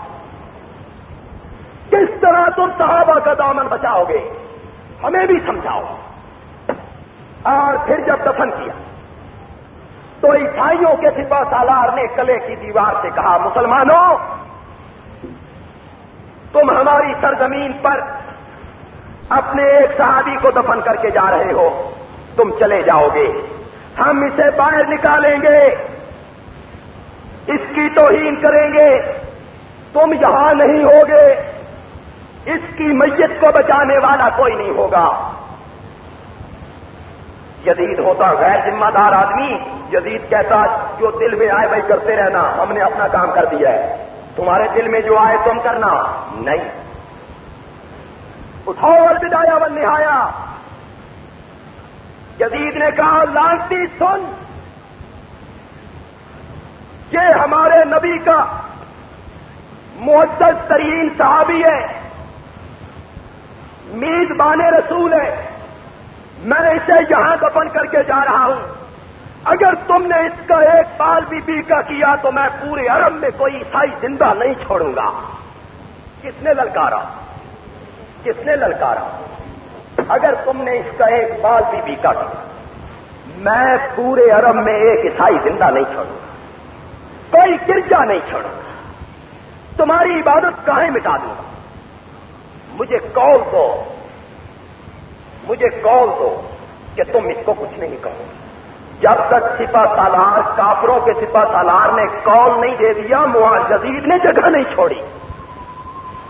Speaker 1: کس طرح تم صحابہ کا دامن بچاؤ گے؟ ہمیں بھی سمجھاؤ۔ اور پھر جب دفن کیا، تو عیسائیوں کے سپا سالار نے کلے کی دیوار سے کہا، مسلمانوں، تم ہماری سرزمین پر اپنے ایک صحابی کو دفن کر کے جا رہے ہو۔ تم چلے جاؤ گے۔ ہم اسے باہر نکالیں گے۔ اس کی توہین کریں گے۔ تم یہاں نہیں ہوگے۔ اس کی میت کو بچانے والا کوئی نہیں ہوگا۔ یزید ہوتا غیر ذمہ دار آدمی، یزید کہتا، جو دل میں آئے بھائی کرتے رہنا، ہم نے اپنا کام کر دیا ہے۔ تمہارے دل میں جو آئے تم کرنا۔ نہیں۔ اٹھاؤ اور بدایا بن نہایا۔ جدید نے کہا، لانتی سن۔ یہ ہمارے نبی کا معزز ترین صحابی ہے۔ میز بانے رسول ہے۔ میں اسے یہاں دفن کر کے جا رہا ہوں۔ اگر تم نے اس کا ایک بال بھی پی کا کیا تو میں پورے عرب میں کوئی عیسائی زندہ نہیں چھوڑوں گا۔ کس نے للکارا؟ کس نے للکارا؟ اگر تم نے اس کا ایک بال بھی پی کا کیا، میں پورے عرب میں ایک عیسائی زندہ نہیں چھوڑوں گا۔ کوئی گرجا نہیں چھوڑوں گا۔ تمہاری عبادت کہیں مٹا دوں گا۔ مجھے کال دو؟ مجھے کال دو کہ تم اس کو کچھ نہیں کہو؟ جب تک سپا سالار کافروں کے سپا سالار نے کال نہیں دے دیا جدید نے جگہ نہیں چھوڑی۔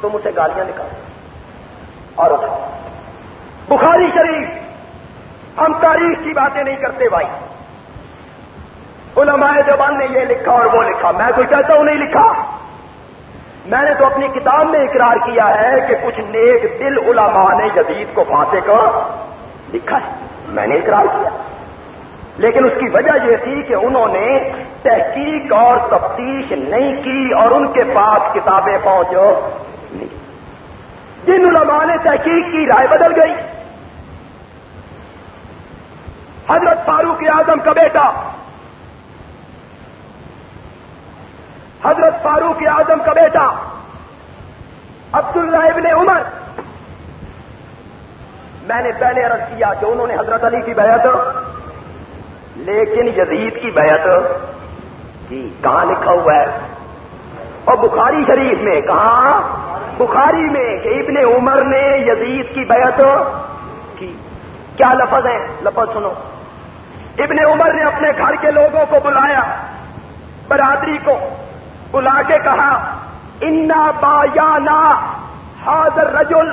Speaker 1: تم اسے گالیاں نکال اور بخاری شریف، ہم تاریخ کی باتیں نہیں کرتے بھائی۔ علماء زبان نے یہ لکھا اور وہ لکھا۔ میں کوئی کہتا ہوں نہیں لکھا۔ میں نے تو اپنی کتاب میں اقرار کیا ہے کہ کچھ نیک دل علماء نے جدید کو پھانسے کا لکھا ہے۔ میں نے اقرار کیا۔ لیکن اس کی وجہ یہ تھی کہ انہوں نے تحقیق اور تفتیش نہیں کی اور ان کے پاس کتابیں پہنچو نہیں۔ جن علماء نے تحقیق کی، رائے بدل گئی۔ حضرت فاروق اعظم کا بیٹا حضرت فاروق اعظم کا بیٹا، عبداللہ ابن عمر۔ میں نے پہلے عرض کیا کہ انہوں نے حضرت علی کی بیعت، لیکن یزید کی بیعت کی کہاں لکھا ہوا ہے؟ اور بخاری شریف میں کہاں؟ بخاری میں کہ ابن عمر نے یزید کی بیعت کی۔ کیا لفظ ہیں؟ لفظ سنو۔ ابن عمر نے اپنے گھر کے لوگوں کو بلایا، برادری کو۔ بلا کے کہا، انا با یا نا حاضر رجل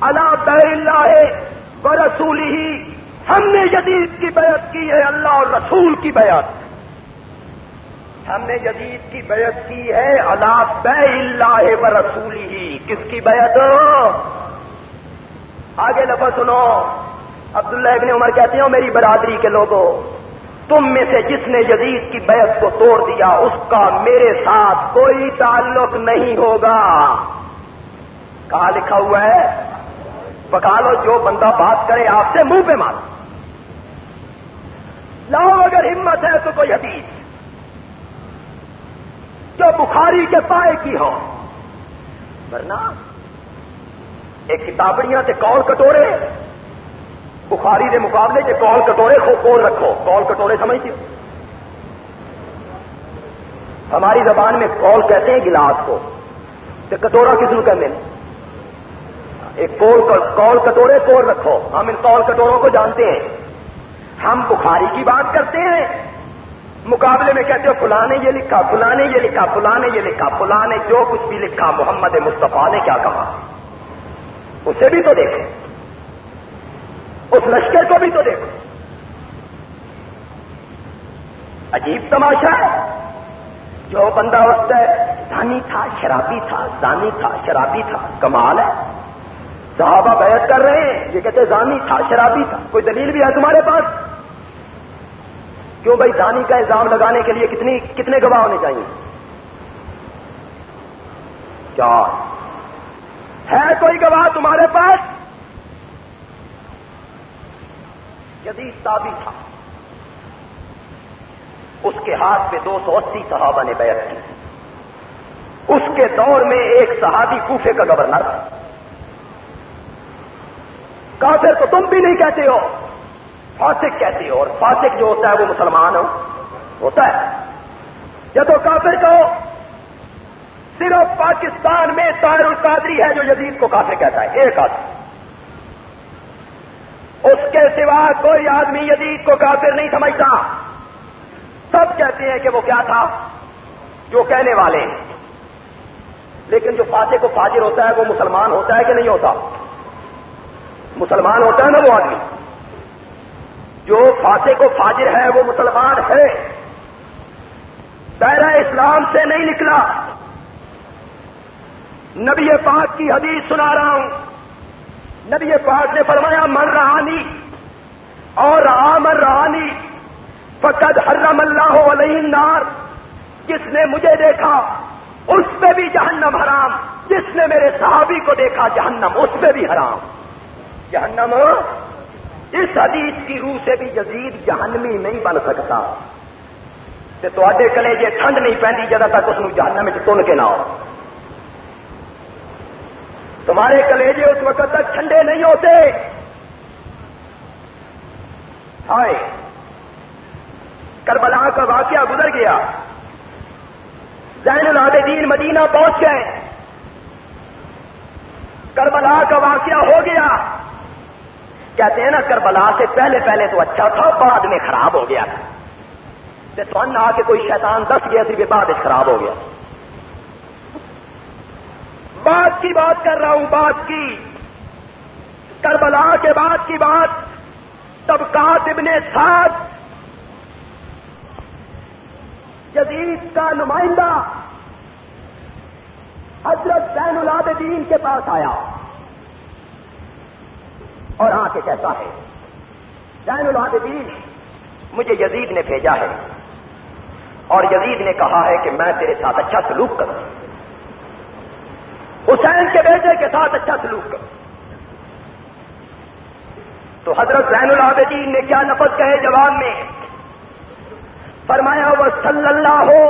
Speaker 1: اللہ اللہ و رسول ہی ہم نے جدید کی بیعت کی ہے، اللہ اور رسول کی بیعت۔ ہم نے جدید کی بیعت کی ہے اللہ بے اللہ و رسول ہی کس کی بیعت؟ آگے لفظ سنو۔ عبداللہ ابن عمر کہتے ہو میری برادری کے لوگوں تم میں سے جس نے جدید کی بیعت کو توڑ دیا، اس کا میرے ساتھ کوئی تعلق نہیں ہوگا۔ کہا لکھا ہوا ہے پکا لو، جو بندہ بات کرے، آپ سے منہ پہ مارو لاؤ اگر ہمت ہے تو کوئی حدیث۔ جو بخاری کے پائے کی ہو۔ ورنہ، ایک کتابڑیاں سے کال کٹورے؟ بخاری کے مقابلے کے کال کٹورے کو کول رکھو کال کٹورے سمجھتی ہماری زبان میں کال کہتے ہیں گلاس کو، تو کٹورا کس نو کہتے ہیں؟ ایک کول کال کٹورے کول رکھو، ہم ان کال کٹوروں کو جانتے ہیں۔ ہم بخاری کی بات کرتے ہیں، مقابلے میں کہتے ہو فلاں نے یہ لکھا، فلاں نے یہ لکھا، فلاں نے یہ لکھا، فلاں نے جو کچھ بھی لکھا، محمد مصطفیٰ نے کیا کہا؟ اسے بھی تو دیکھو۔ اس لشکر کو بھی تو دیکھو۔ عجیب تماشا ہے۔ جو بندہ وقت ہے دانی تھا، شرابی تھا دانی تھا، شرابی تھا، کمال ہے۔ صحابہ بیعت کر رہے ہیں، یہ کہتے زانی تھا، شرابی تھا۔ کوئی دلیل بھی ہے تمہارے پاس؟ کیوں بھائی دانی کا الزام لگانے کے لیے کتنی کتنے گواہ ہونے چاہیے؟ چار۔ ہے کوئی گواہ تمہارے پاس؟ جدید تابی تھا۔ اس کے ہاتھ پہ دو سو اسی صحابہ نے بیعت کی۔ اس کے دور میں ایک صحابی کوفے کا گورنر تھا۔ کافر تو تم بھی نہیں کہتے ہو۔ فاسق کہتے ہو اور فاسق جو ہوتا ہے وہ مسلمان ہو۔ ہوتا ہے۔ یا تو کافر کہو۔ صرف پاکستان میں طاہر القادری ہے جو یزید کو کافر کہتا ہے۔ ایک آدمی اس کے سوا کوئی آدمی یزید کو کافر نہیں سمجھتا۔ سب کہتے ہیں کہ وہ کیا تھا؟ جو کہنے والے۔ ہیں لیکن جو فاسق کو فاجر ہوتا ہے وہ مسلمان ہوتا ہے کہ نہیں ہوتا؟ مسلمان ہوتا ہے نا وہ آدمی۔ جو فاسق کو فاجر ہے وہ مسلمان ہے۔ دائرہ اسلام سے نہیں نکلا۔ نبی پاک کی حدیث سنا رہا ہوں۔ نبی پاک نے فرمایا، من رہانی اور آمر رہانی۔ فقد حرم اللہ علیہ نار جس نے مجھے دیکھا، اس پہ بھی جہنم حرام۔ جس نے میرے صحابی کو دیکھا، جہنم اس پہ بھی حرام۔ جہنم اس حدیث کی روح سے بھی جزید جہنمی نہیں بن سکتا۔ تو کلے جے ٹھنڈ نہیں پہنتی جگہ تک اس جہنم میں تن کے نہ ہو۔ تمہارے کلیجے اس وقت تک ٹھنڈے نہیں ہوتے۔ ہائے کربلا کا واقعہ گزر گیا۔ زین العابدین مدینہ پہنچ گئے۔ کربلا کا واقعہ ہو گیا۔ کہتے ہیں نا، کربلا سے پہلے پہلے تو اچھا تھا، بعد میں خراب ہو گیا۔ تھا تو آ کے کوئی شیطان دس گیا سی بعد خراب ہو گیا۔ بات کی بات کر رہا ہوں، بات کی۔ کربلا کے بعد کی بات۔ طبقات ابن ساتھ جدید کا نمائندہ۔ حضرت زین العابدین کے پاس آیا۔ اور آ کے کہتا ہے، زین العابدین، مجھے یزید نے بھیجا ہے۔ اور یزید نے کہا ہے کہ میں تیرے ساتھ اچھا سلوک کروں۔ حسین کے بیٹے کے ساتھ اچھا سلوک کروں تو حضرت زین العابدین نے کیا نفت کہے جواب میں؟ فرمایا وہ صلی اللہ ہو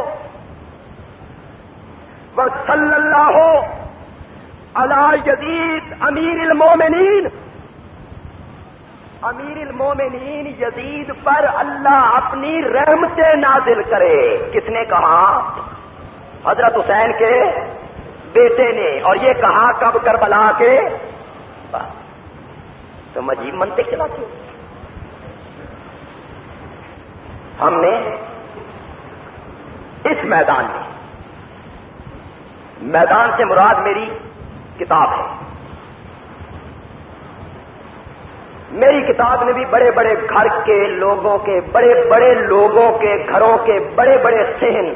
Speaker 1: وہ صلی اللہ ہو اللہ یزید امیر المومنین امیر المومنین یزید پر اللہ اپنی رحمت نازل کرے۔ کس نے کہا؟ حضرت حسین کے بیٹے نے اور یہ کہا کب کربلا کے تو مجیب منتے چلاتے ہم نے اس میدان میں، میدان سے مراد میری کتاب ہے۔ میری کتاب نے بھی بڑے بڑے گھر کے لوگوں کے، بڑے بڑے لوگوں کے گھروں کے بڑے بڑے سہن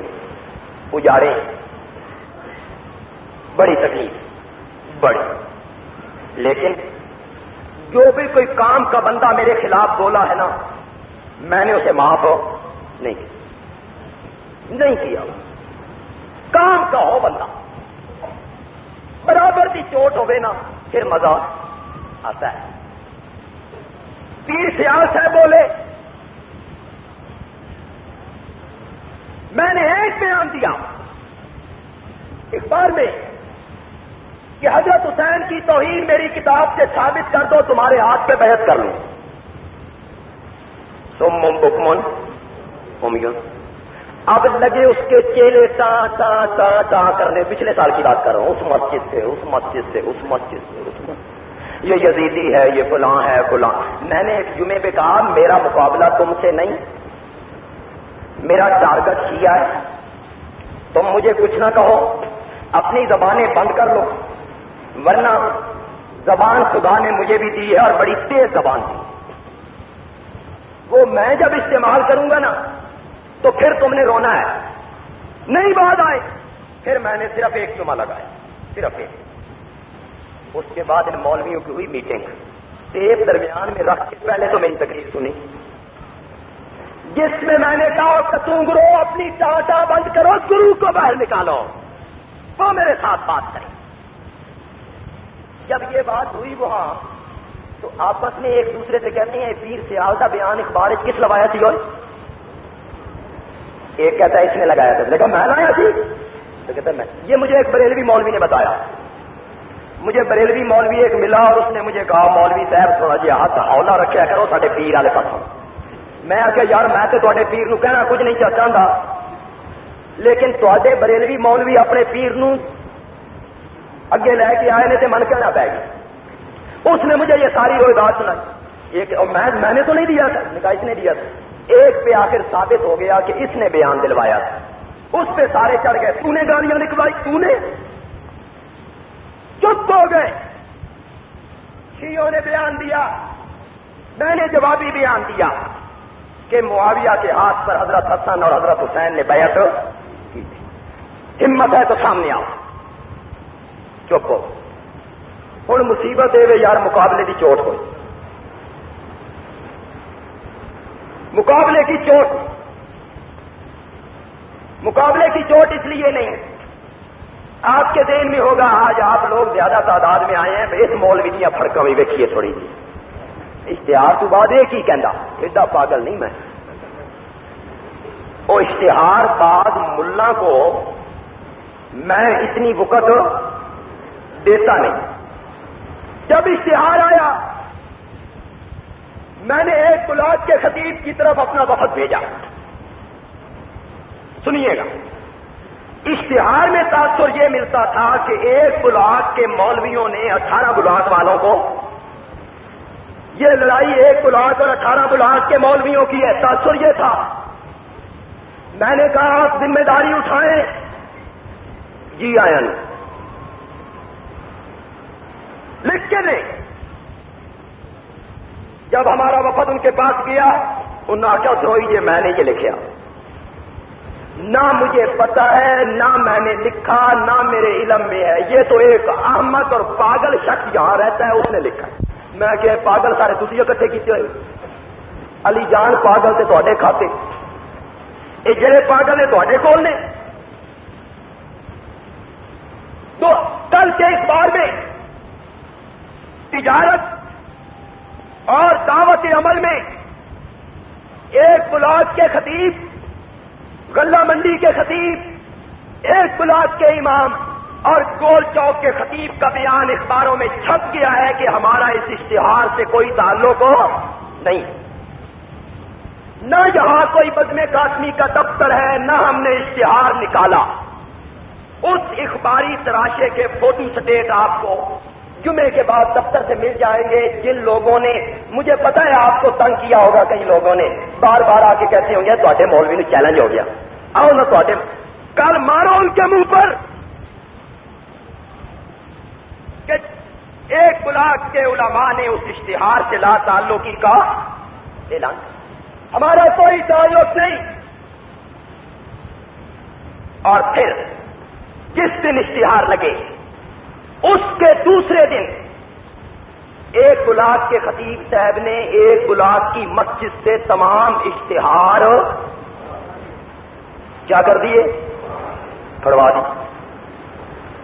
Speaker 1: اجاڑے۔ بڑی تکلیف، بڑی۔ لیکن جو بھی کوئی کام کا بندہ میرے خلاف بولا ہے نا، میں نے اسے معاف نہیں کیا۔ نہیں کیا۔ کام کا ہو بندہ۔ برابر کی چوٹ ہوگی نا، پھر مزہ آتا ہے۔ پیر سیال صاحب بولے، میں نے ایک بیان دیا۔ اخبار میں کہ حضرت حسین کی توہین میری کتاب سے ثابت کر دو، تمہارے ہاتھ پہ بحث کر لوں۔ سم مم بکمن ہومیون اب لگے اس کے چیلے ٹا ٹا ٹا ٹا کرنے۔ پچھلے سال کی بات کر رہا ہوں، اس مسجد سے، اس مسجد سے، اس مسجد سے، اس مسجد یہ یزیدی ہے، یہ فلاں ہے، فلاں۔ میں نے ایک جمعے پہ کہا، میرا مقابلہ تم سے نہیں۔ میرا ٹارگٹ کیا ہے۔ تم مجھے کچھ نہ کہو۔ اپنی زبانیں بند کر لو۔ ورنہ زبان خدا نے مجھے بھی دی ہے اور بڑی تیز زبان دی وہ میں جب استعمال کروں گا نا، تو پھر تم نے رونا ہے۔ نہیں بات آئے۔ پھر میں نے صرف ایک چما لگایا۔ صرف ایک۔ اس کے بعد ان مولویوں کی ہوئی میٹنگ ٹیپ درمیان میں رکھ کے پہلے تو میری تکلیف سنی۔ جس میں میں نے کہا کتوں گرو اپنی ٹاٹا بند کرو گرو کو باہر نکالو۔ وہ میرے ساتھ بات کریں۔ جب یہ بات ہوئی وہاں، تو آپس میں ایک دوسرے سے کہتے ہیں، پیر سے آلتا بیان اخبار کس لگایا تھی اور ایک کہتا ہے، اس نے لگایا تھا۔ دیکھا میں لایا تھی؟ تو کہتا میں یہ مجھے ایک بریلوی مولوی نے بتایا۔ مجھے بریلوی مولوی ایک ملا اور اس نے مجھے کہا، مولوی صاحب، تھوڑا جی ہاتھ ہولا رکھا کرو سارے پیر والے پاسوں۔ میں آخیا یار، میں تو تے پیر نو کہنا کچھ نہیں چاہتا لیکن تے بریلوی مولوی اپنے پیر نو اگے لے کے آئے نے تو من کہنا پی گیا؟ اس نے مجھے یہ ساری روئی بات سنائی۔ ایک میں نے تو نہیں دیا تھا، نکاح اس نے دیا تھا۔ ایک پہ آخر ثابت ہو گیا کہ اس نے بیان دلوایا اس پہ سارے چڑھ گئے۔ تو نے گالیاں لکھوائی؟ تو نے؟ چپ ہو گئے۔ شیوں نے بیان دیا۔ میں نے جوابی بیان دیا کہ معاویہ کے ہاتھ پر حضرت حسن اور حضرت حسین نے بیعت کی ہمت ہے تو سامنے آؤ۔ چپ ہو۔ ہوں مصیبت ہے یار مقابلے کی چوٹ ہوئی۔ مقابلے کی چوٹ۔ مقابلے کی چوٹ اس لیے نہیں۔ آپ کے دین میں ہوگا، آج آپ لوگ زیادہ تعداد میں آئے ہیں، اس مولوی دیا فرق بھی ویکھیے تھوڑی جی۔ اشتہار تو بعد ایک ہی کہہ ایڈا پاگل نہیں میں۔ وہ اشتہار بعد ملا کو میں اتنی وقت دیتا نہیں۔ جب اشتہار آیا، میں نے ایک گلاب کے خطیب کی طرف اپنا وقت بھیجا۔ سنیے گا۔ اشتہار میں تاثر یہ ملتا تھا کہ ایک بلاک کے مولویوں نے اٹھارہ بلاک والوں کو، یہ لڑائی ایک بلاک اور اٹھارہ بلاک کے مولویوں کی ہے، تاثر یہ تھا۔ میں نے کہا، آپ ذمہ داری اٹھائیں۔ جی آئن لکھ کے دیں جب ہمارا وفد ان کے پاس گیا انہوں نے کیا یہ میں نے یہ لکھا نہ مجھے پتا ہے، نہ میں نے لکھا، نہ میرے علم میں ہے۔ یہ تو ایک احمد اور پاگل شخص جہاں رہتا ہے، اس نے لکھا۔ میں کہ پاگل سارے تھی اکٹھے کیتے ہوئے۔ علی جان پاگل سے تے کھاتے۔ یہ جڑے پاگل نے تے کول نے۔ تو کل کے اس بار میں تجارت اور دعوت عمل میں ایک بلاک کے خطیب، غلہ منڈی کے خطیب، ایک بلاک کے امام اور گول چوک کے خطیب کا بیان اخباروں میں چھپ گیا ہے کہ ہمارا اس اشتہار سے کوئی تعلق ہو نہیں۔ نہ یہاں کوئی بدم قاسمی کا دفتر ہے، نہ ہم نے اشتہار نکالا۔ اس اخباری تراشے کے فوٹو سٹیٹ آپ کو جمعے کے بعد دفتر سے مل جائیں گے۔ جن لوگوں نے، مجھے پتا ہے آپ کو تنگ کیا ہوگا کئی لوگوں نے۔ بار بار آ کے کہتے ہوں گے تے مولوی نے چیلنج ہو گیا۔ آؤ نا تے کل مارو ان کے منہ پر۔ کہ ایک بلاک کے علماء نے اس اشتہار سے لا تعلقی کا اعلان ہمارا کوئی تعلق نہیں۔ اور پھر جس دن اشتہار لگے اس کے دوسرے دن ایک گلاب کے خطیب صاحب نے ایک گلاب کی مسجد سے تمام اشتہار کیا کر دیے پڑوا دی۔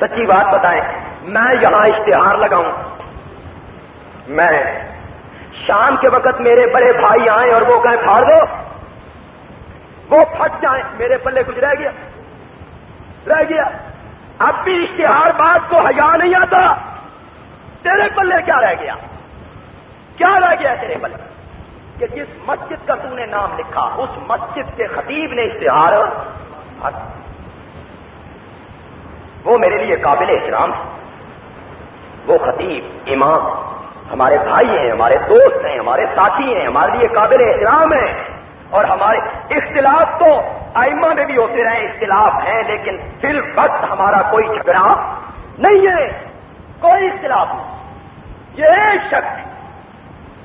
Speaker 1: سچی بات بتائیں، میں یہاں اشتہار لگاؤں۔ میں شام کے وقت میرے بڑے بھائی آئیں اور وہ کہیں پھاڑ دو۔ وہ پھٹ جائیں، میرے پلے کچھ رہ گیا رہ گیا۔ اب بھی اشتہار بات کو حیا نہیں آتا۔ تیرے پلے کیا رہ گیا؟ کیا رہ گیا تیرے پلے؟ کہ جس مسجد کا تو نے نام لکھا، اس مسجد کے خطیب نے اشتہار۔ وہ میرے لیے قابل احترام ہے۔ وہ خطیب، امام، ہمارے بھائی ہیں، ہمارے دوست ہیں، ہمارے ساتھی ہیں، ہمارے لیے قابل احترام ہیں۔ اور ہمارے اختلاف تو آئمہ میں بھی ہوتے رہے، اختلاف ہیں لیکن پھر وقت ہمارا کوئی جھگڑا نہیں ہے، کوئی اختلاف نہیں۔ یہ ایک شخص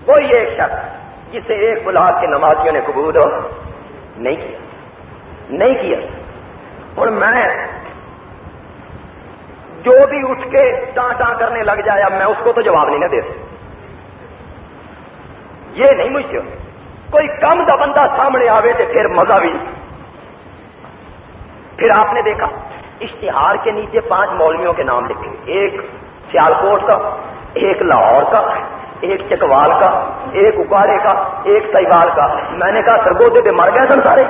Speaker 1: کوئی ایک شخص جسے ایک بلاک کے نمازیوں نے قبول نہیں کیا نہیں کیا۔ اور میں جو بھی اٹھ کے ٹاں ٹاں کرنے لگ جائے اب میں اس کو تو جواب نہیں نہ دے یہ نہیں مجھ سے کوئی کم کا بندہ سامنے آوے تو پھر مزہ بھی پھر آپ نے دیکھا، اشتہار کے نیچے پانچ مولویوں کے نام لکھے۔ ایک سیالکوٹ کا، ایک لاہور کا، ایک چکوال کا، ایک اکاڑے کا، ایک سیوال کا۔ میں نے کہا سرگودے پہ مر گئے سن سارے۔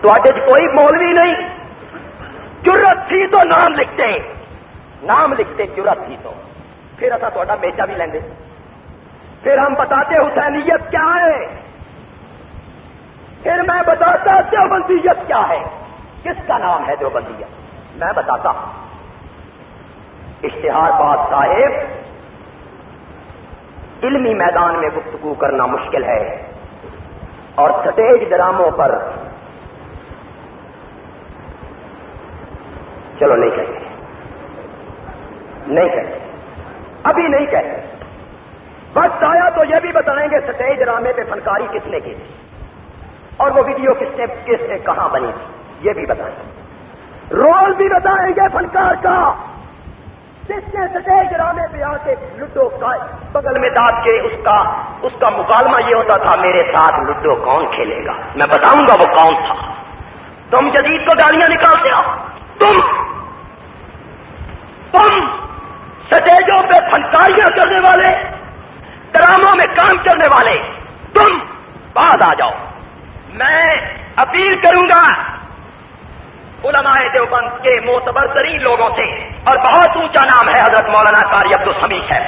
Speaker 1: تو کوئی مولوی نہیں۔ ضرورت تھی تو نام لکھتے۔ نام لکھتے ضرورت تھی تو۔ پھر اصا تا بیچا بھی لیں پھر ہم بتاتے، حسینیت کیا ہے؟ پھر میں بتاتا دیوبندیت کیا ہے؟ کس کا نام ہے دیوبندیت میں بتاتا اشتہار باد صاحب، علمی میدان میں گفتگو کرنا مشکل ہے اور سٹیج ڈراموں پر چلو، نہیں کہتے نہیں کہتے ابھی نہیں کہتے وقت آیا تو یہ بھی بتائیں گے سٹیج ڈرامے پہ فنکاری کس نے کی تھی؟ اور وہ ویڈیو کس نے کس نے کہاں بنی تھی؟ یہ بھی بتائیں۔ گے رول بھی بتائیں گے فنکار کا۔ جس نے سٹیج ڈرامے پہ آ کے لڈو کا بغل میں ڈال کے اس کا اس کا مکالمہ یہ ہوتا تھا، میرے ساتھ لڈو کون کھیلے گا؟ میں بتاؤں گا وہ کون تھا۔ تم جدید کو گالیاں نکالتے ہو۔ تم تم سٹیجوں پہ فنکاریاں کرنے والے، ڈراموں میں کام کرنے والے۔ تم بعد آ جاؤ۔ میں اپیل کروں گا علماء دیوبند کے معتبر ترین لوگوں سے، اور بہت اونچا نام ہے حضرت مولانا کاری عبد الحمی ہے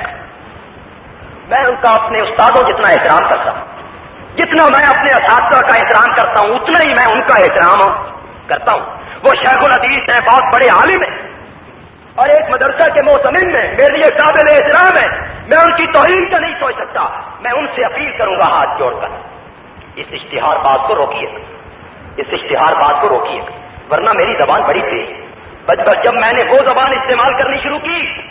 Speaker 1: میں ان کا اپنے استادوں جتنا احترام کرتا ہوں، جتنا میں اپنے اساتذہ کا احترام کرتا ہوں، اتنا ہی میں ان کا احترام کرتا ہوں۔ وہ شیخ الحدیث ہیں، بہت بڑے عالم ہیں۔ اور ایک مدرسہ کے موسم میں میرے لیے قابل احترام ہے میں ان کی توہین کا نہیں سوچ سکتا، میں ان سے اپیل کروں گا ہاتھ جوڑ کر۔ اس اشتہار بات کو روکیے۔ اس اشتہار بات کو روکیے۔ ورنہ میری زبان بڑی تھی بچپن جب میں نے وہ زبان استعمال کرنی شروع کی،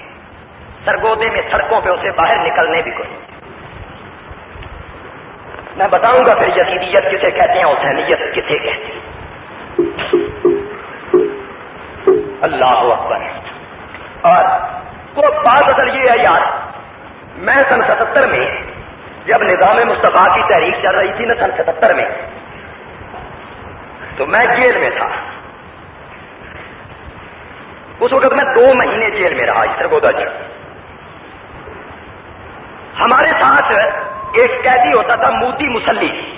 Speaker 1: سرگودے میں سڑکوں پہ اسے باہر نکلنے بھی کوئی۔ میں بتاؤں گا پھر یزیدیت کسے کہتے ہیں حسینیت کسے کہتے ہیں۔ اللہ اکبر۔ اور وہ بات اصل یہ ہے یار، میں سن ستہتر میں جب نظام مصطفیٰ کی تحریک چل رہی تھی نا سن ستہتر میں، تو میں جیل میں تھا۔ اس وقت میں دو مہینے جیل میں رہا سرگودا جی۔ ہمارے ساتھ ایک قیدی ہوتا تھا، مودی مسلی۔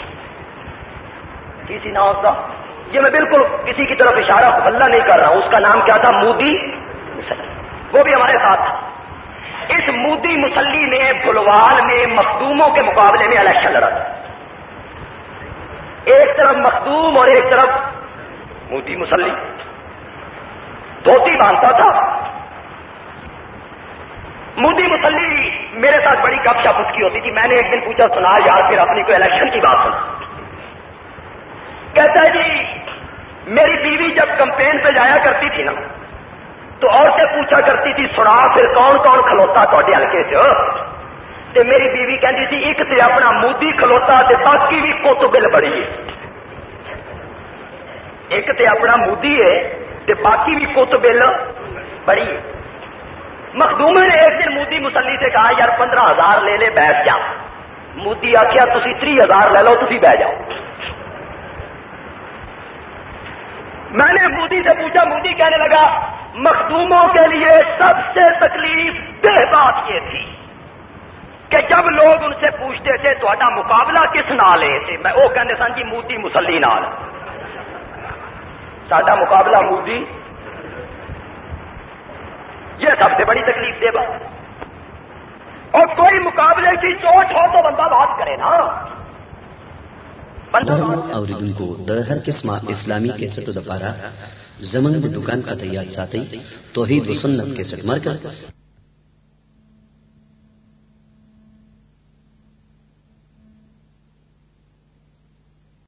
Speaker 1: کسی نام ہوتا۔ یہ میں بالکل کسی کی طرف اشارہ بلّہ نہیں کر رہا ہوں۔ اس کا نام کیا تھا؟ مودی مسلی۔ وہ بھی ہمارے ساتھ تھا۔ اس مودی مسلی نے، بلوال میں مخدوموں کے مقابلے میں الیکشن لڑا۔ تھا ایک طرف مخدوم اور ایک طرف مودی مسلی۔ دھوتی باندھتا تھا۔ مودی مسلی میرے ساتھ بڑی گپ شپ اس کی ہوتی تھی۔ میں نے ایک دن پوچھا، سنا یار، پھر اپنی کوئی الیکشن کی بات سنا کہتا ہے جی میری بیوی جب کمپین پہ جایا کرتی تھی نا تو عورتیں پوچھا کرتی تھی، سنا پھر کون کون کھلوتا تے ہلکے سے میری بیوی کہتی تھی ایک تے اپنا مودی کھلوتا تے باقی بھی کت بل بڑی ہے. ایک تے اپنا مودی ہے تے باقی بھی کت بل بڑی ہے۔ مخدومے نے ایک دن مودی مسلی سے کہا، یار پندرہ ہزار لے لے، بیٹھ جا۔ مودی آخیا تھی تری ہزار لے لو تھی بہ جاؤ. میں نے مودی سے پوچھا، مودی کہنے لگا مخدوموں کے لیے سب سے تکلیف دہ بات یہ تھی کہ جب لوگ ان سے پوچھتے تھے تو مقابلہ کس نال ہے میں وہ کہتے سن جی مودی مسلی نال۔ ساڈا مقابلہ مودی؟ یہ سب سے بڑی تکلیف دے بات۔ اور کوئی مقابلے کی چوٹ ہو تو بندہ بات کرے نا۔
Speaker 2: اوریدونکو د هر قسمه اسلامی کیسټو د پاره زمن دکان کا تیار ساتھی توحید و سنت کیسټ مرکز